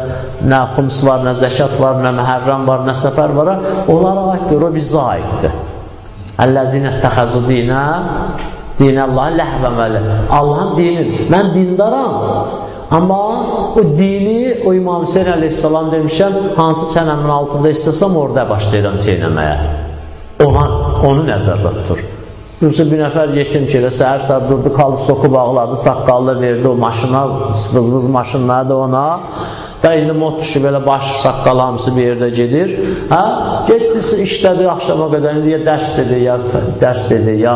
Speaker 1: nə xums var, nə zəkat var, nə məhərrəm var, nə səfər var, onlara aiddir, o bizə aiddir. Əlləzinə təxəzu dinə, dinə Allah ləhvəməli. Allahın dini, mən dindaram, amma o dini, o İmam Hüseyin əleyhissalam demişəm, hansı çənəmin altında istəsəm, orada başlayıram çeynəməyə. Ona, onu nəzərdə tutur. Yoxsa bir nəfər yetim ki, elə səhər səhər durdu, kalstoku bağladı, saqqallı verdi o maşına, vız-vız maşınladı ona. Və indi mod düşüb elə baş, saqqal hamısı bir yerdə gedir. Hə? Getdi, işlədi axşama qədər. İndi ya dərs dedi, ya dərs dedi, ya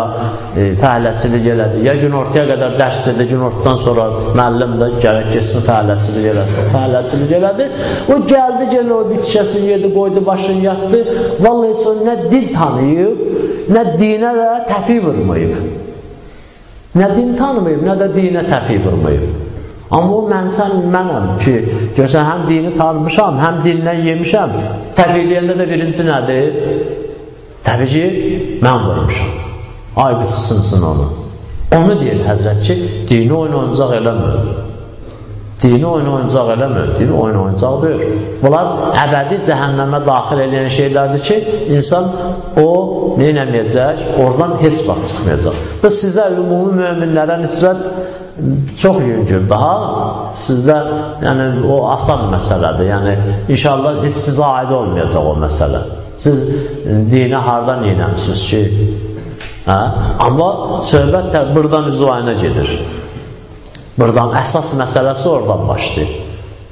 Speaker 1: e, fəaliyyətçilik elədi. Ya gün ortaya qədər dərs dedi, gün ortadan sonra müəllim də gərək getsin fəaliyyətçilik eləsin. Fəaliyyətçilik elədi. O gəldi, gəldi o bitkəsini yedi, qoydu, başını yatdı. Vallahi sonra nə dil tanıyıb, nə dinə də təpi vurmayıb. Nə din tanımayıb, nə də dinə təpi vurmayıb. Amma o mən sən mənəm ki, görsən, həm dini tanımışam, həm dindən yemişəm. Təbii eləyəndə də birinci nədir? Təbii ki, mən vurmuşam. Aybıç sınsın onu. Onu deyir Həzrət ki, dini oyun oyuncaq eləmir. Dini oyun oyuncaq eləmir, dini oyun oyuncaq deyir. Bunlar əbədi cəhənnəmə daxil edən şeylərdir ki, insan o neynəməyəcək, oradan heç vaxt çıxmayacaq. Və sizə ümumi müminlərə nisbət çox yüngül, daha sizdə yəni, o asan məsələdir. Yəni, inşallah heç sizə aid olmayacaq o məsələ. Siz dinə hardan yeynəmişsiniz ki? Hə? Amma söhbət də buradan üzvayına gedir. Buradan əsas məsələsi oradan başlayır.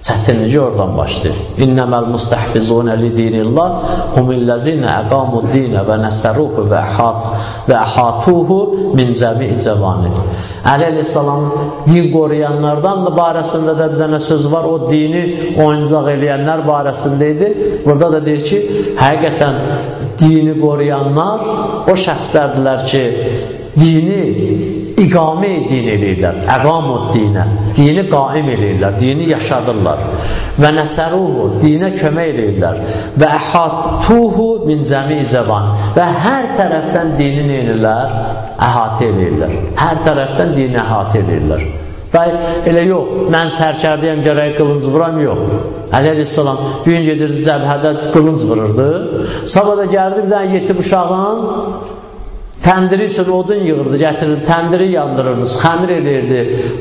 Speaker 1: Çətinliyi oradan başlayır. İnnəməl mustəhfizunə li dinillah humilləzinə əqamud dinə və nəsəruhu və əhat və əhatuhu min cəmi cəvani. Əli əleyhissalam din qoruyanlardan da barəsində də bir dənə söz var. O dini oyuncaq eləyənlər barəsində idi. Burada da deyir ki, həqiqətən dini qoruyanlar o şəxslərdilər ki, dini iqamə din eləyirlər, əqamud dinə, dini qaim eləyirlər, dini yaşadırlar və nəsəruhu, dinə kömək eləyirlər və əhatuhu min cəmi cəvan və hər tərəfdən dini neynirlər? Əhatə eləyirlər. Hər tərəfdən dini əhatə eləyirlər. Day, elə yox, mən sərkərdəyəm, gərək qılınc vuram, yox. Əli əleyhissalam bir gün gedirdi cəbhədə qılınc vururdu. Sabah da gəldi bir dənə yetim uşağın Təndiri üçün odun yığırdı, gətirirdi, təndiri yandırırdı, xəmir eləyirdi,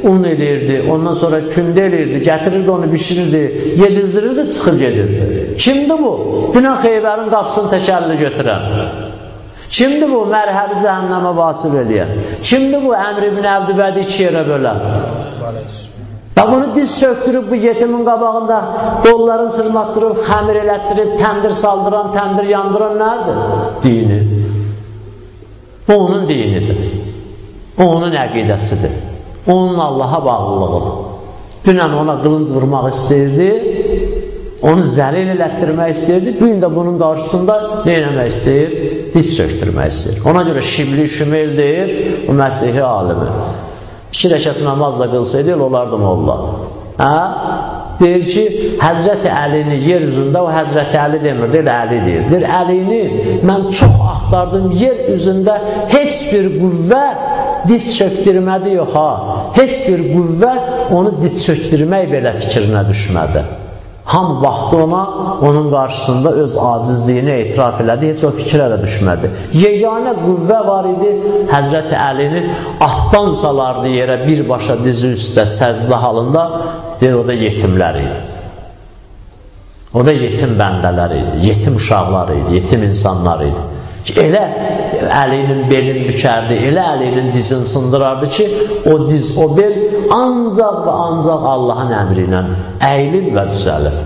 Speaker 1: un eləyirdi, ondan sonra kündə eləyirdi, gətirirdi onu, bişirirdi, yedizdirirdi, çıxır gedirdi. Kimdir bu? Günah xeybərin qapısını təkərli götürən? Kimdir bu mərhəbi cəhənnəmə vasib eləyən? Kimdir bu əmr ibn Əbdübədi iki yerə bölən? Və bunu diz söktürüb bu yetimin qabağında qollarını çırmaqdırıb, xəmir elətdirib, təndir saldıran, təndir yandıran nədir? Dini. Bu onun dinidir. O onun əqidəsidir. Onun Allaha bağlılığıdır. Dünən ona qılınc vurmaq istəyirdi, onu zəlil elətdirmək istəyirdi, bu gün də bunun qarşısında nə eləmək istəyir? Diz çöktürmək istəyir. Ona görə Şibli Şümeyl deyir, o Məsihi alimi. İki rəkət namaz da qılsaydı, olardı molla. Hə? Deyir ki, Həzrəti Əlini yer üzündə, o Həzrəti Əli demir, deyir, Əli deyir. Deyir, Əlini mən çox axtardım, yer üzündə heç bir qüvvə dit çöktürmədi yox ha. Heç bir qüvvə onu dit çöktürmək belə fikrinə düşmədi. Ham vaxtı ona, onun qarşısında öz acizliyini etiraf elədi, heç o fikrə də düşmədi. Yeganə qüvvə var idi, Həzrəti Əlini atdan salardı yerə birbaşa dizi üstə səcdə halında, deyir, o da yetimlər idi. O da yetim bəndələr idi, yetim uşaqlar idi, yetim insanlar idi. Elə əlinin belin bükərdi, elə əlinin dizini sındırardı ki, o diz, o bel ancaq və ancaq Allahın əmri ilə əyilir və düzəlir.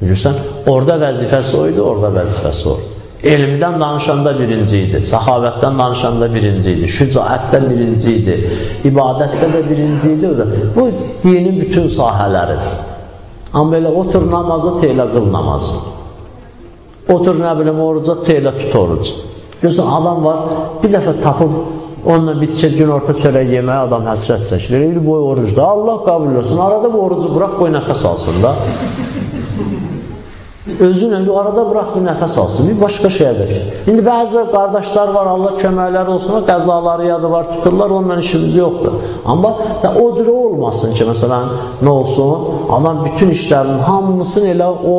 Speaker 1: Görürsən, orada vəzifəsi o idi, orada vəzifəsi o. Elmdən danışanda birinci idi, səxavətdən danışanda birinci idi, şücaətdə birinci idi, ibadətdə də birinci idi. Bu, dinin bütün sahələridir. Amma belə otur namazı, teylə qıl namazı. Otur, nə bilim, oruca teylə tut oruc. Görürsən, adam var, bir dəfə tapıb onunla bitişə gün orta çörək yeməyə adam həsrət çəkilir. İl boyu orucda. Allah qəbul olsun. Arada bu orucu bıraq, qoy nəfəs alsın da. Özünlə bir arada bıraq bir nəfəs alsın, bir başqa şeyə də. İndi bəzi qardaşlar var, Allah köməkləri olsun, qəzaları yadı var, tuturlar, onunla işimiz yoxdur. Amma da o cürə olmasın ki, məsələn, nə olsun, adam bütün işlərinin hamısını elə o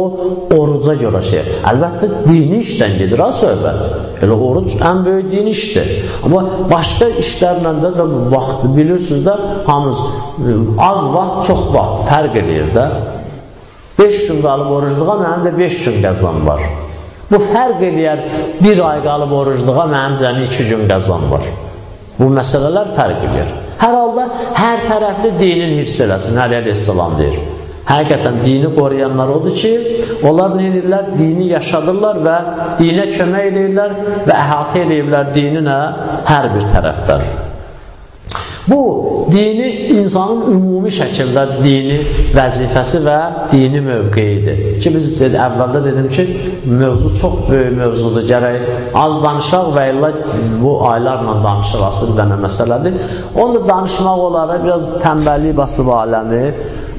Speaker 1: oruca görə şey. Əlbəttə, dini işdən gedir ha söhbət. Elə oruc ən böyük dini işdir. Amma başqa işlərlə də, də vaxt bilirsiniz də, hamınız az vaxt, çox vaxt fərq eləyir də. 5 gün qalıb orucluğa, mənim də 5 gün qəzam var. Bu fərq eləyər, bir ay qalıb orucluğa, mənim cəmi 2 gün qəzam var. Bu məsələlər fərq eləyər. Hər halda hər tərəfli dinin hifz eləsin, Əli Aleyhisselam deyir. Həqiqətən dini qoruyanlar odur ki, onlar nə edirlər? Dini yaşadırlar və dinə kömək edirlər və əhatə edirlər dininə hər bir tərəfdən. Bu, dini insanın ümumi şəkildə dini vəzifəsi və dini mövqeyidir. Ki, biz dedi, əvvəldə dedim ki, mövzu çox böyük mövzudur, gərək az danışaq və illa bu aylarla danışılası bir dənə məsələdir. Onu da danışmaq olar, biraz tənbəllik basıb aləmi,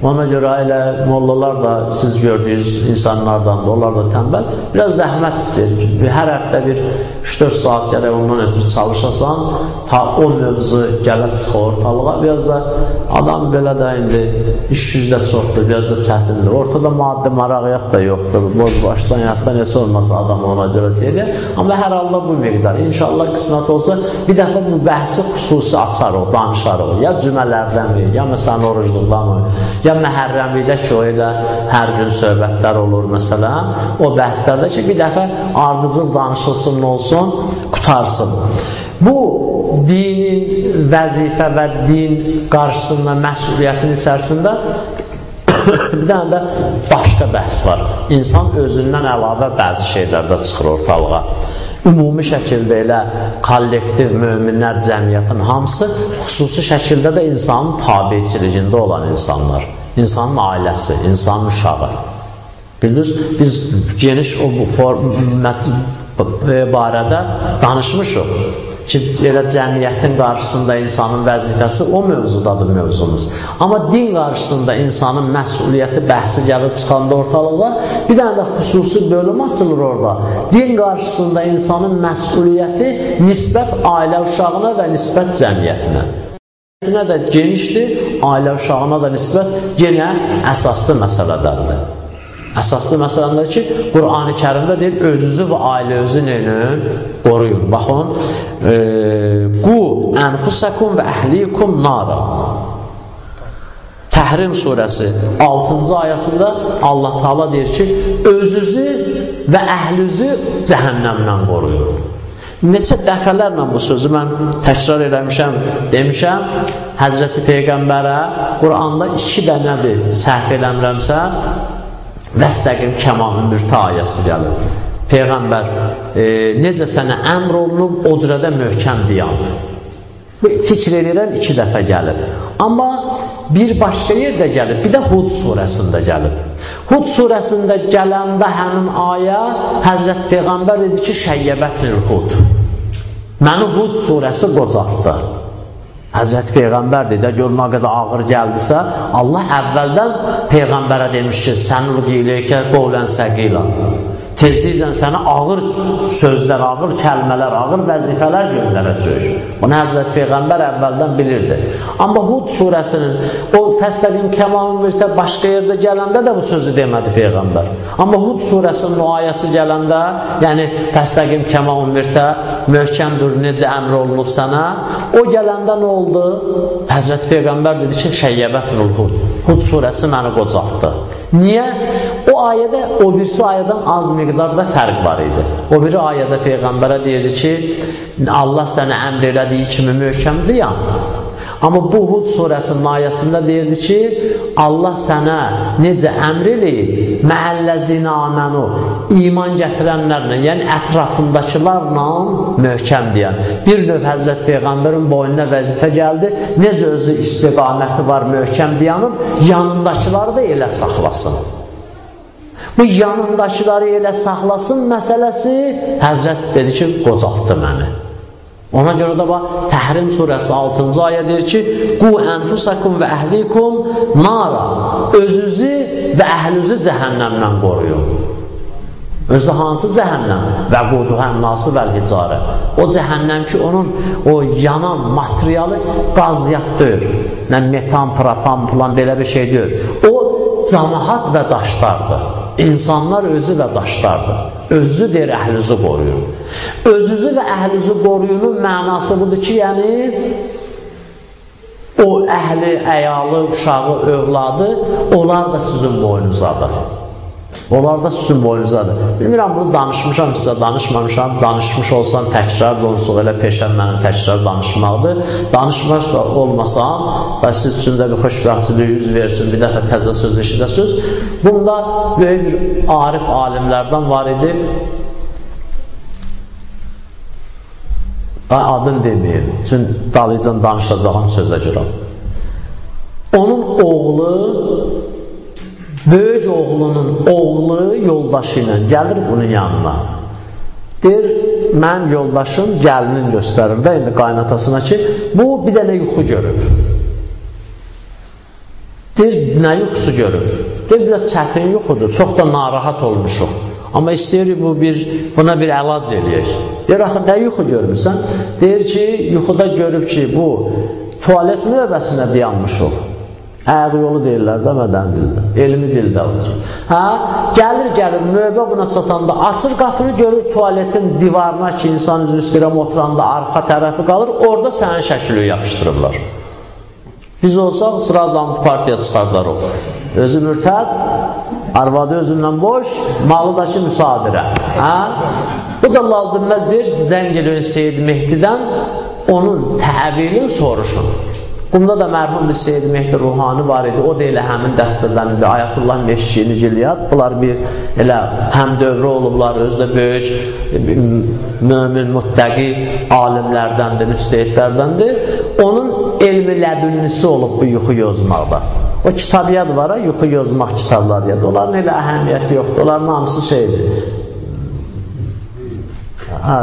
Speaker 1: Ona görə elə mollalar da siz gördüyünüz insanlardan da, onlar da tənbəl, biraz zəhmət istəyir. Hər həftə bir 3-4 saat gərək ondan ötürü çalışasan, ta o mövzu gələ çıxa ortalığa. Biraz da adam belə də indi iş gücdə çoxdur, biraz da çətindir. Ortada maddi maraqiyyat da yoxdur. Boz başdan yatdan nesə olmasa adam ona görə deyir. Amma hər halda bu miqdar. İnşallah qismət olsa bir dəfə bu bəhsi xüsusi açarıq, danışarıq. Ya cümələrdənmi, ya məsələn orucluqdanmı, ya ya məhərrəmlikdə ki, o ilə hər gün söhbətlər olur məsələn, o bəhslərdə ki, bir dəfə ardıcıl danışılsın, nə olsun, qutarsın. Bu, dinin vəzifə və din qarşısında məsuliyyətin içərisində bir dənə də başqa bəhs var. İnsan özündən əlavə bəzi şeylərdə çıxır ortalığa. Ümumi şəkildə elə kollektiv möminlər cəmiyyətin hamısı xüsusi şəkildə də insanın tabiçiligində olan insanlar insanın ailəsi, insanın uşağı. Bildiniz, biz geniş o barədə danışmışıq ki, elə cəmiyyətin qarşısında insanın vəzifəsi o mövzudadır mövzumuz. Amma din qarşısında insanın məsuliyyəti bəhsi gəlib çıxanda ortalıqda bir dənə də xüsusi bölüm açılır orada. Din qarşısında insanın məsuliyyəti nisbət ailə uşağına və nisbət cəmiyyətinə nə də genişdir, ailə uşağına da nisbət yenə əsaslı məsələdəndir. Əsaslı məsələdir ki, Qurani kərimdə deyir, özünüzü və ailə özü neyinin qoruyun. Baxın, e, qu ənfusəkum və əhlikum nara. Təhrim surəsi 6-cı ayəsində Allah Taala deyir ki, özünüzü və əhlinizi cəhənnəmdən qoruyun. Neçə dəfələrlə bu sözü mən təkrar eləmişəm, demişəm, Həzrəti Peyğəmbərə Quranda iki dənədir, səhv eləmirəmsə, Vəstəqin kəmalın mürtə ayəsi gəlir. Peyğəmbər, e, necə sənə əmr olunub, o cürədə möhkəm deyam. Fikr edirəm, iki dəfə gəlir. Amma bir başqa yerdə gəlir, bir də Hud surəsində gəlir. Hud surəsində gələndə həmin ayə Həzrət Peyğəmbər dedi ki, şəyyəbətlil Hud. Məni Hud surəsi qocaqdı. Həzrət Peyğəmbər dedi, gör nə qədər ağır gəldisə, Allah əvvəldən Peyğəmbərə demiş ki, sən rüqi iləkə qovlən səqila. Tezliklə sənə ağır sözlər, ağır kəlmələr, ağır vəzifələr göndərəcək. Bunu Həzrət Peyğəmbər əvvəldən bilirdi. Amma Hud surəsinin o fəsləqin kəmalın birtə başqa yerdə gələndə də bu sözü demədi Peyğəmbər. Amma Hud surəsinin o ayəsi gələndə, yəni fəsləqin kəmalın birtə möhkəmdir, necə əmr olunub sənə, o gələndə nə oldu? Həzrət Peyğəmbər dedi ki, şəyyəbət Hud. Hud surəsi məni qocaltdı. Niyə? O ayədə o birisi ayədən az miqdarda fərq var idi. O biri ayədə Peyğəmbərə deyirdi ki, Allah sənə əmr elədiyi kimi möhkəmdir ya. Amma bu Hud surəsinin ayəsində deyirdi ki, Allah sənə necə əmr eləyib, məhəlləzina amənu, iman gətirənlərlə, yəni ətrafındakılarla möhkəm deyən. Bir növ Həzrət Peyğəmbərin boynuna vəzifə gəldi, necə özü istiqaməti var, möhkəm deyənin, yanındakıları da elə saxlasın. Bu yanındakıları elə saxlasın məsələsi Həzrət dedi ki, qocaltdı məni. Ona görə də bax, Təhrim surəsi 6-cı ayə deyir ki, Qu ənfusakum və əhlikum nara. Özünüzü və əhlinizi cəhənnəmdən qoruyun. Özü hansı cəhənnəm? Və quduhən nası vəl hicarə. O cəhənnəm ki, onun o yanan materialı qaz yatdır. Nə metan, propan, plan belə bir şey deyir. O camahat və daşlardır. İnsanlar özü və daşlardır. Özü deyir, əhlinizi qoruyun. Özünüzü və əhlinizi qoruyunun mənası budur ki, yəni o əhli, əyalı, uşağı, övladı, onlar da sizin boynuzadır. Onlar da sizin boynuzadır. Bilmirəm, bunu danışmışam sizə, danışmamışam. Danışmış olsam təkrar olsuq, elə peşəm mənim təkrar danışmaqdır. Danışmaq da olmasam, və siz üçün də bir xoşbəxtçilik yüz versin, bir dəfə təzə söz eşidəsiniz. Bunda böyük bir arif alimlərdən var idi. Adın deməyim, üçün dalıcan danışacağım sözə görə. Onun oğlu böyük oğlunun oğlu yoldaşı ilə gəlir bunun yanına. Deyir, mən yoldaşım gəlinin göstərir də indi qaynatasına ki, bu bir dənə yuxu görüb. Deyir, nə yuxusu görür? Deyir, biraz çətin yuxudur, çox da narahat olmuşuq. Amma istəyirik bu bir, buna bir əlac eləyək. Deyir, axı, nə yuxu görmürsən? Deyir ki, yuxuda görüb ki, bu tualet növbəsinə dayanmışıq. Ayaq yolu deyirlər də mədən dildə, elmi dildə otur. Hə, gəlir, gəlir, növbə buna çatanda açır qapını, görür tualetin divarına ki, insan üzrü istəyirəm oturanda arxa tərəfi qalır, orada sənin şəkili yapışdırırlar. Biz olsaq, sıraz partiya çıxardılar o. Özü mürtəd, arvadı özündən boş, malı da ki, müsadirə. Hə? Bu da lal dinməz deyir, Zəngilin Seyid Mehdidən onun təvilin soruşun. Bunda da mərhum bir Seyyid Mehdi Ruhani var idi. O da elə həmin dəstədən idi. Ayətullah Meşkini Gilyad. Bunlar bir elə həm dövrə olublar. Özü də böyük mömin, muttəqi alimlərdəndir, müstəhidlərdəndir. Onun elmi lədunnisi olub bu yuxu yozmaqda. O kitabiyyat var, yuxu yozmaq kitabları. Onların elə əhəmiyyəti yoxdur. Onların hamısı şeydir Hə,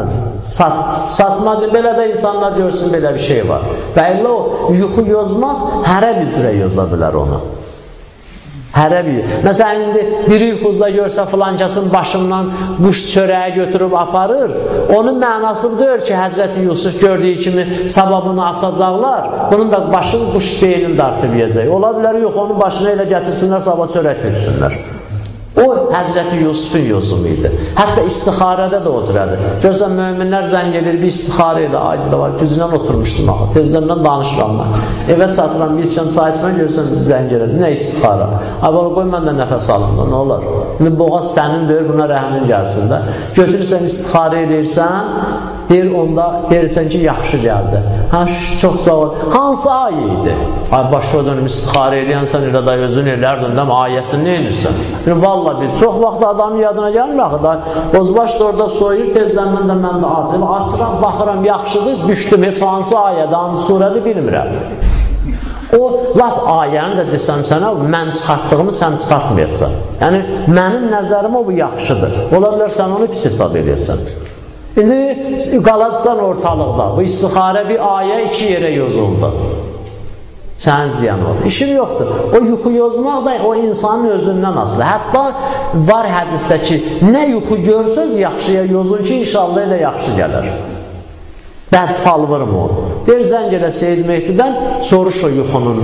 Speaker 1: sat, satmadı, belə də insanlar görsün, belə bir şey var. Və elə o yuxu yozmaq hərə bir cürə yoza bilər onu. Hərə bir. Məsələn, indi biri yuxuda görsə filancasının başından quş çörəyə götürüb aparır, onun mənası deyir ki, Həzrəti Yusuf gördüyü kimi sababını asacaqlar, bunun da başını quş beynini dartıb yiyəcək. Ola bilər, yox, onun başına elə gətirsinlər, sabah çörək töksünlər. O, Həzrəti Yusufun yozumu idi. Hətta istixarədə də o cürədir. Görsən, möminlər zəng edir, bir istixarə ilə, aydı da var, güclə oturmuşdum axı, tezləndən danışıram mən. Evə çatıram, bir içən çay içmən, görsən, zəng edir, nə istixarə? Ay, bala, qoy mən də nəfəs alım da, nə olar? İndi boğaz sənindir, buna rəhmin gəlsin də. Götürürsən, istixarə edirsən, deyir onda deyirsən ki, yaxşı gəldi. Hə, çox sağ ol. Hansı ayə idi? Ay, başa dönüm istixarə edirsən, elə da özün elərdin, də ayəsini nə edirsən? Valla bir, çox vaxt adamın yadına gəlmir axı da, bozbaş da orada soyur, tezləndən də mən də açıb, açıram, baxıram, yaxşıdır, düşdüm, heç hansı ayədə, hansı surədir bilmirəm. O, laf ayəni də desəm sənə, mən çıxartdığımı sən çıxartmayacaq. Yəni, mənim nəzərimə bu yaxşıdır. Ola bilər sən onu pis hesab edəsən. İndi qaladsan ortalıqda. Bu istixarə bir ayə iki yerə yozuldu. Sənin ziyan olur. İşim yoxdur. O yuxu yozmaq da o insanın özündən asılı. Hətta var hədisdə ki, nə yuxu görsəz yaxşıya yozun ki, inşallah elə yaxşı gələr. Bədfal vırmı o? Deyir, zəng elə Seyyid Mehdidən soruş o yuxunun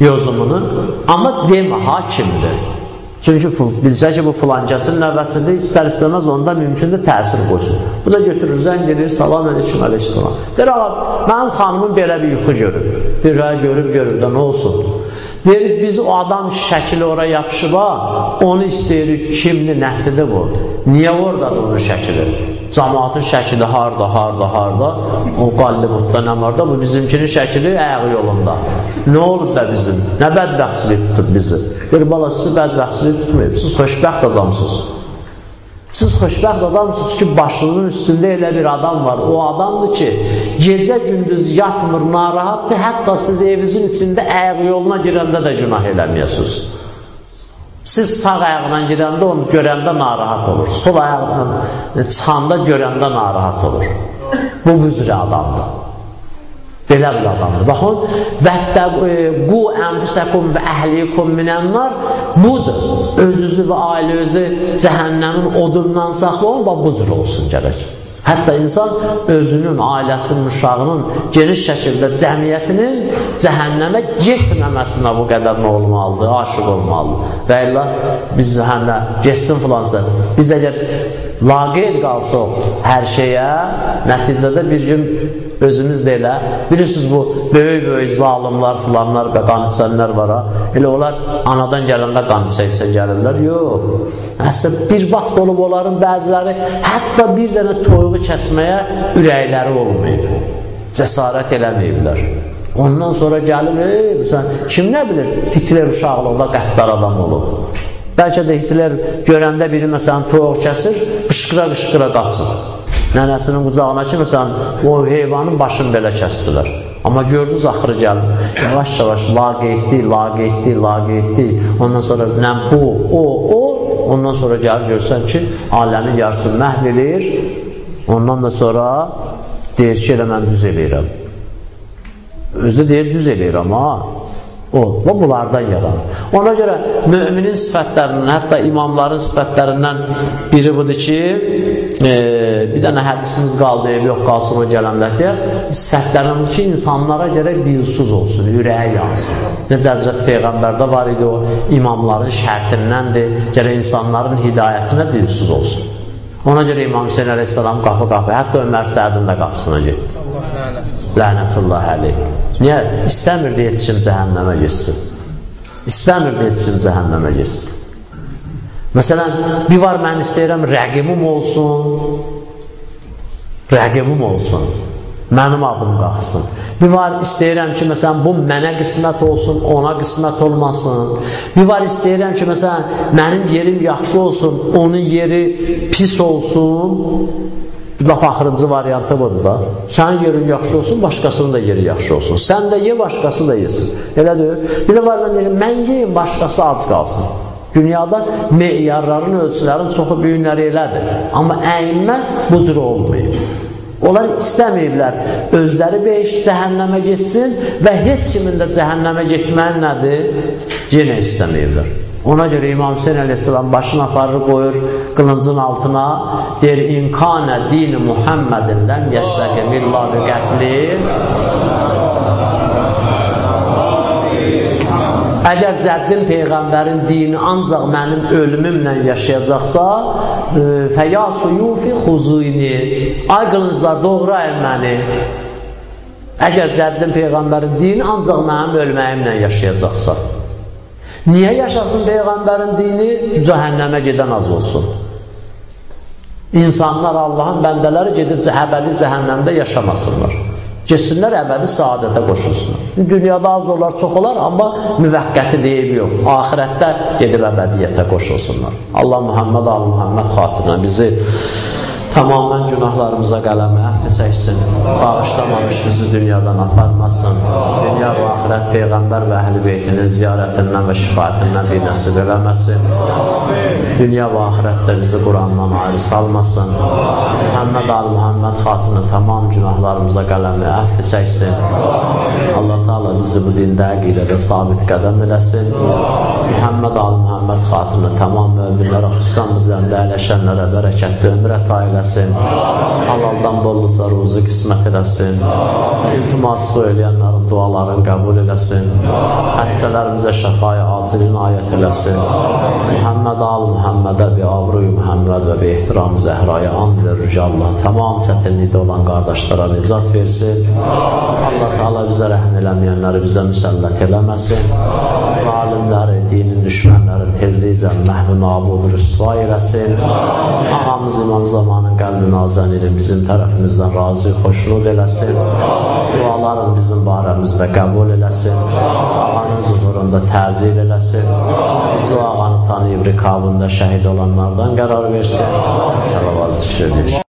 Speaker 1: yozumunu. Amma demə, hakimdir. Çünki bilsə ki, bu filancasının nəvəsidir, istər-istəməz onda mümkündür təsir qoysun. Bu da götürür, zəng edir, salam əleykum, əleyhissalam. Deyir, ağa, mənim xanımın belə bir yuxu görür. Bir rəy görüb, görür də, nə olsun? Deyir, biz o adam şəkili oraya yapışıb, ha, onu istəyirik, kimdir, nəçidir bu? Niyə oradadır onun şəkili? Cəmaatın şəkili harda, harda, harda, o Qallibudda nə var da, bu bizimkinin şəkili əyağı yolunda. Nə olub da bizim? Nə bədbəxtçilik tutub bizi? Bir bala sizi bədbəxtçilik tutmayıb, siz xoşbəxt adamsınız. Siz xoşbəxt adamsınız ki, başınızın üstündə elə bir adam var. O adamdır ki, gecə gündüz yatmır, narahatdır, hətta siz evinizin içində əyağı yoluna girəndə də günah eləməyəsiniz. Siz sağ ayağla girəndə onu görəndə narahat olur. Sol ayaqla çıxanda görəndə narahat olur. Bu büzrə adamdır. Belə bir adamdır. Baxın, vəttəqu ənfusəkum və əhlikum minənnar budur. Özünüzü və ailə özü cəhənnəmin odundan saxlayın, bu cür olsun gərək. Hətta insan özünün, ailəsinin, uşağının geniş şəkildə cəmiyyətinin cəhənnəmə getməməsinə bu qədər nə olmalıdır, aşıq olmalıdır. Və illa biz də getsin filansa, biz əgər laqeyd qalsaq hər şeyə, nəticədə bir gün özümüz də elə, bilirsiniz bu böyük-böyük zalimlar, filanlar və qan içənlər var ha, elə onlar anadan gələndə qan içəksə gəlirlər, yox. Əslində bir vaxt olub onların bəziləri hətta bir dənə toyuğu kəsməyə ürəkləri olmayıb, cəsarət eləməyiblər. Ondan sonra gəlir, ey, sən, kim nə bilir, Hitler uşaqlıqda qəddar adam olub. Bəlkə də Hitler görəndə biri məsələn toyuq kəsir, qışqıra-qışqıra qaçır. Nənəsinin qucağına ki, məsələn, o heyvanın başını belə kəstilər. Amma gördünüz, axırı gəlir. Yavaş-yavaş laqeydli, laqeydli, laqeydli. Ondan sonra nə bu, o, o. Ondan sonra gəlir, görsən ki, aləmin yarısı məhv edir. Ondan da sonra deyir ki, elə mən düz eləyirəm. Özü deyir, düz eləyirəm, ha. O, o bunlardan yaranır. Ona görə müminin sifətlərindən, hətta imamların sifətlərindən biri budur ki, e, bir dənə hədisimiz qaldı, yox qalsın o gələnləkiyə, sifətlərindən ki, insanlara gərək dilsuz olsun, ürəyə yansın. Necə Həzrət Peyğəmbərdə var idi o, imamların şərtindəndir, gərək insanların hidayətinə dilsuz olsun. Ona görə İmam Hüseyin əleyhissalam qapı-qapı, hətta Ömər Sədin də qapısına getdi. Lənətullah əleyh. Niyə? İstəmirdi kim cəhənnəmə geçsin. İstəmirdi kim cəhənnəmə geçsin. Məsələn, bir var mən istəyirəm rəqimim olsun, rəqimim olsun, mənim adım qalxsın. Bir var istəyirəm ki, məsələn, bu mənə qismət olsun, ona qismət olmasın. Bir var istəyirəm ki, məsələn, mənim yerim yaxşı olsun, onun yeri pis olsun. Laf axırıncı variantı budur da. Sənin yerin yaxşı olsun, başqasının da yeri yaxşı olsun. Sən də ye, başqası da yesin. Elə deyil. Bir də var, mən mən yeyim, başqası ac qalsın. Dünyada meyarların, ölçülərin çoxu büyünləri elədir. Amma əyimmə bu cür olmayıb. Onlar istəməyiblər, özləri beş cəhənnəmə getsin və heç kimin də cəhənnəmə getməyin nədir? Yenə istəməyiblər. Ona görə İmam Hüseyin əleyhissalam başını aparır, qoyur qılıncın altına, deyir, İnkanə dini Muhammedin ləm yəşrəqə millahu qətli. Əgər cəddin Peyğəmbərin dini ancaq mənim ölümümlə yaşayacaqsa, e, fəya suyufi xuzuyni, ay qılınclar, doğrayın məni. Əgər cəddin Peyğəmbərin dini ancaq mənim ölməyimlə yaşayacaqsa, Niyə yaşasın Peyğəmbərin dini? Cəhənnəmə gedən az olsun. İnsanlar Allahın bəndələri gedib əbədi cəhənnəmdə yaşamasınlar. Getsinlər əbədi saadətə qoşulsunlar. Dünyada az olar, çox olar, amma müvəqqəti deyib yox. Ahirətdə gedib əbədiyyətə qoşulsunlar. Allah Muhammed, al Muhammed xatirinə bizi tamamən günahlarımıza qələmə əfv çəksin, bağışlamamış bizi dünyadan aparmasın, dünya və axirət Peyğəmbər və əhl-i beytinin ziyarətindən və şifayətindən bir nəsib eləməsin, dünya və axirətdə bizi Qurandan ayrı salmasın, Muhammed al-Muhammed xatını tamam günahlarımıza qələmə əfv çəksin, Allah Teala bizi bu dində əqidədə sabit qədəm eləsin, Muhammed al-Muhammed xatını tamam müminlərə xüsusən bu zəmdə əyləşənlərə bərəkətli ömrət ailəsin, eləsin. Halaldan bolluca ruzu qismət eləsin. İltimas söyləyənlərin dualarını qəbul eləsin. Xəstələrimizə şəfaya acil inayət eləsin. Muhammed al Muhammedə bi abruy Muhammed və bi ehtiram Zəhraya and verir Allah. Tamam çətinlikdə olan qardaşlara nicat versin. Allah Teala bizə rəhm eləməyənləri bizə müsəllət eləməsin. Zalimləri, dinin düşmənləri tezlikcə məhv nabud rüsva eləsin. Ağamız İmam zamanın qəlbi nazənini bizim tərəfimizdən razı, xoşluq eləsin. Duaların bizim barəmizdə qəbul eləsin. Ağanın zuhurunda təcil eləsin. Bizi ağanı tanıyıb rikabında şəhid olanlardan qərar versin. Salavat zikr edir.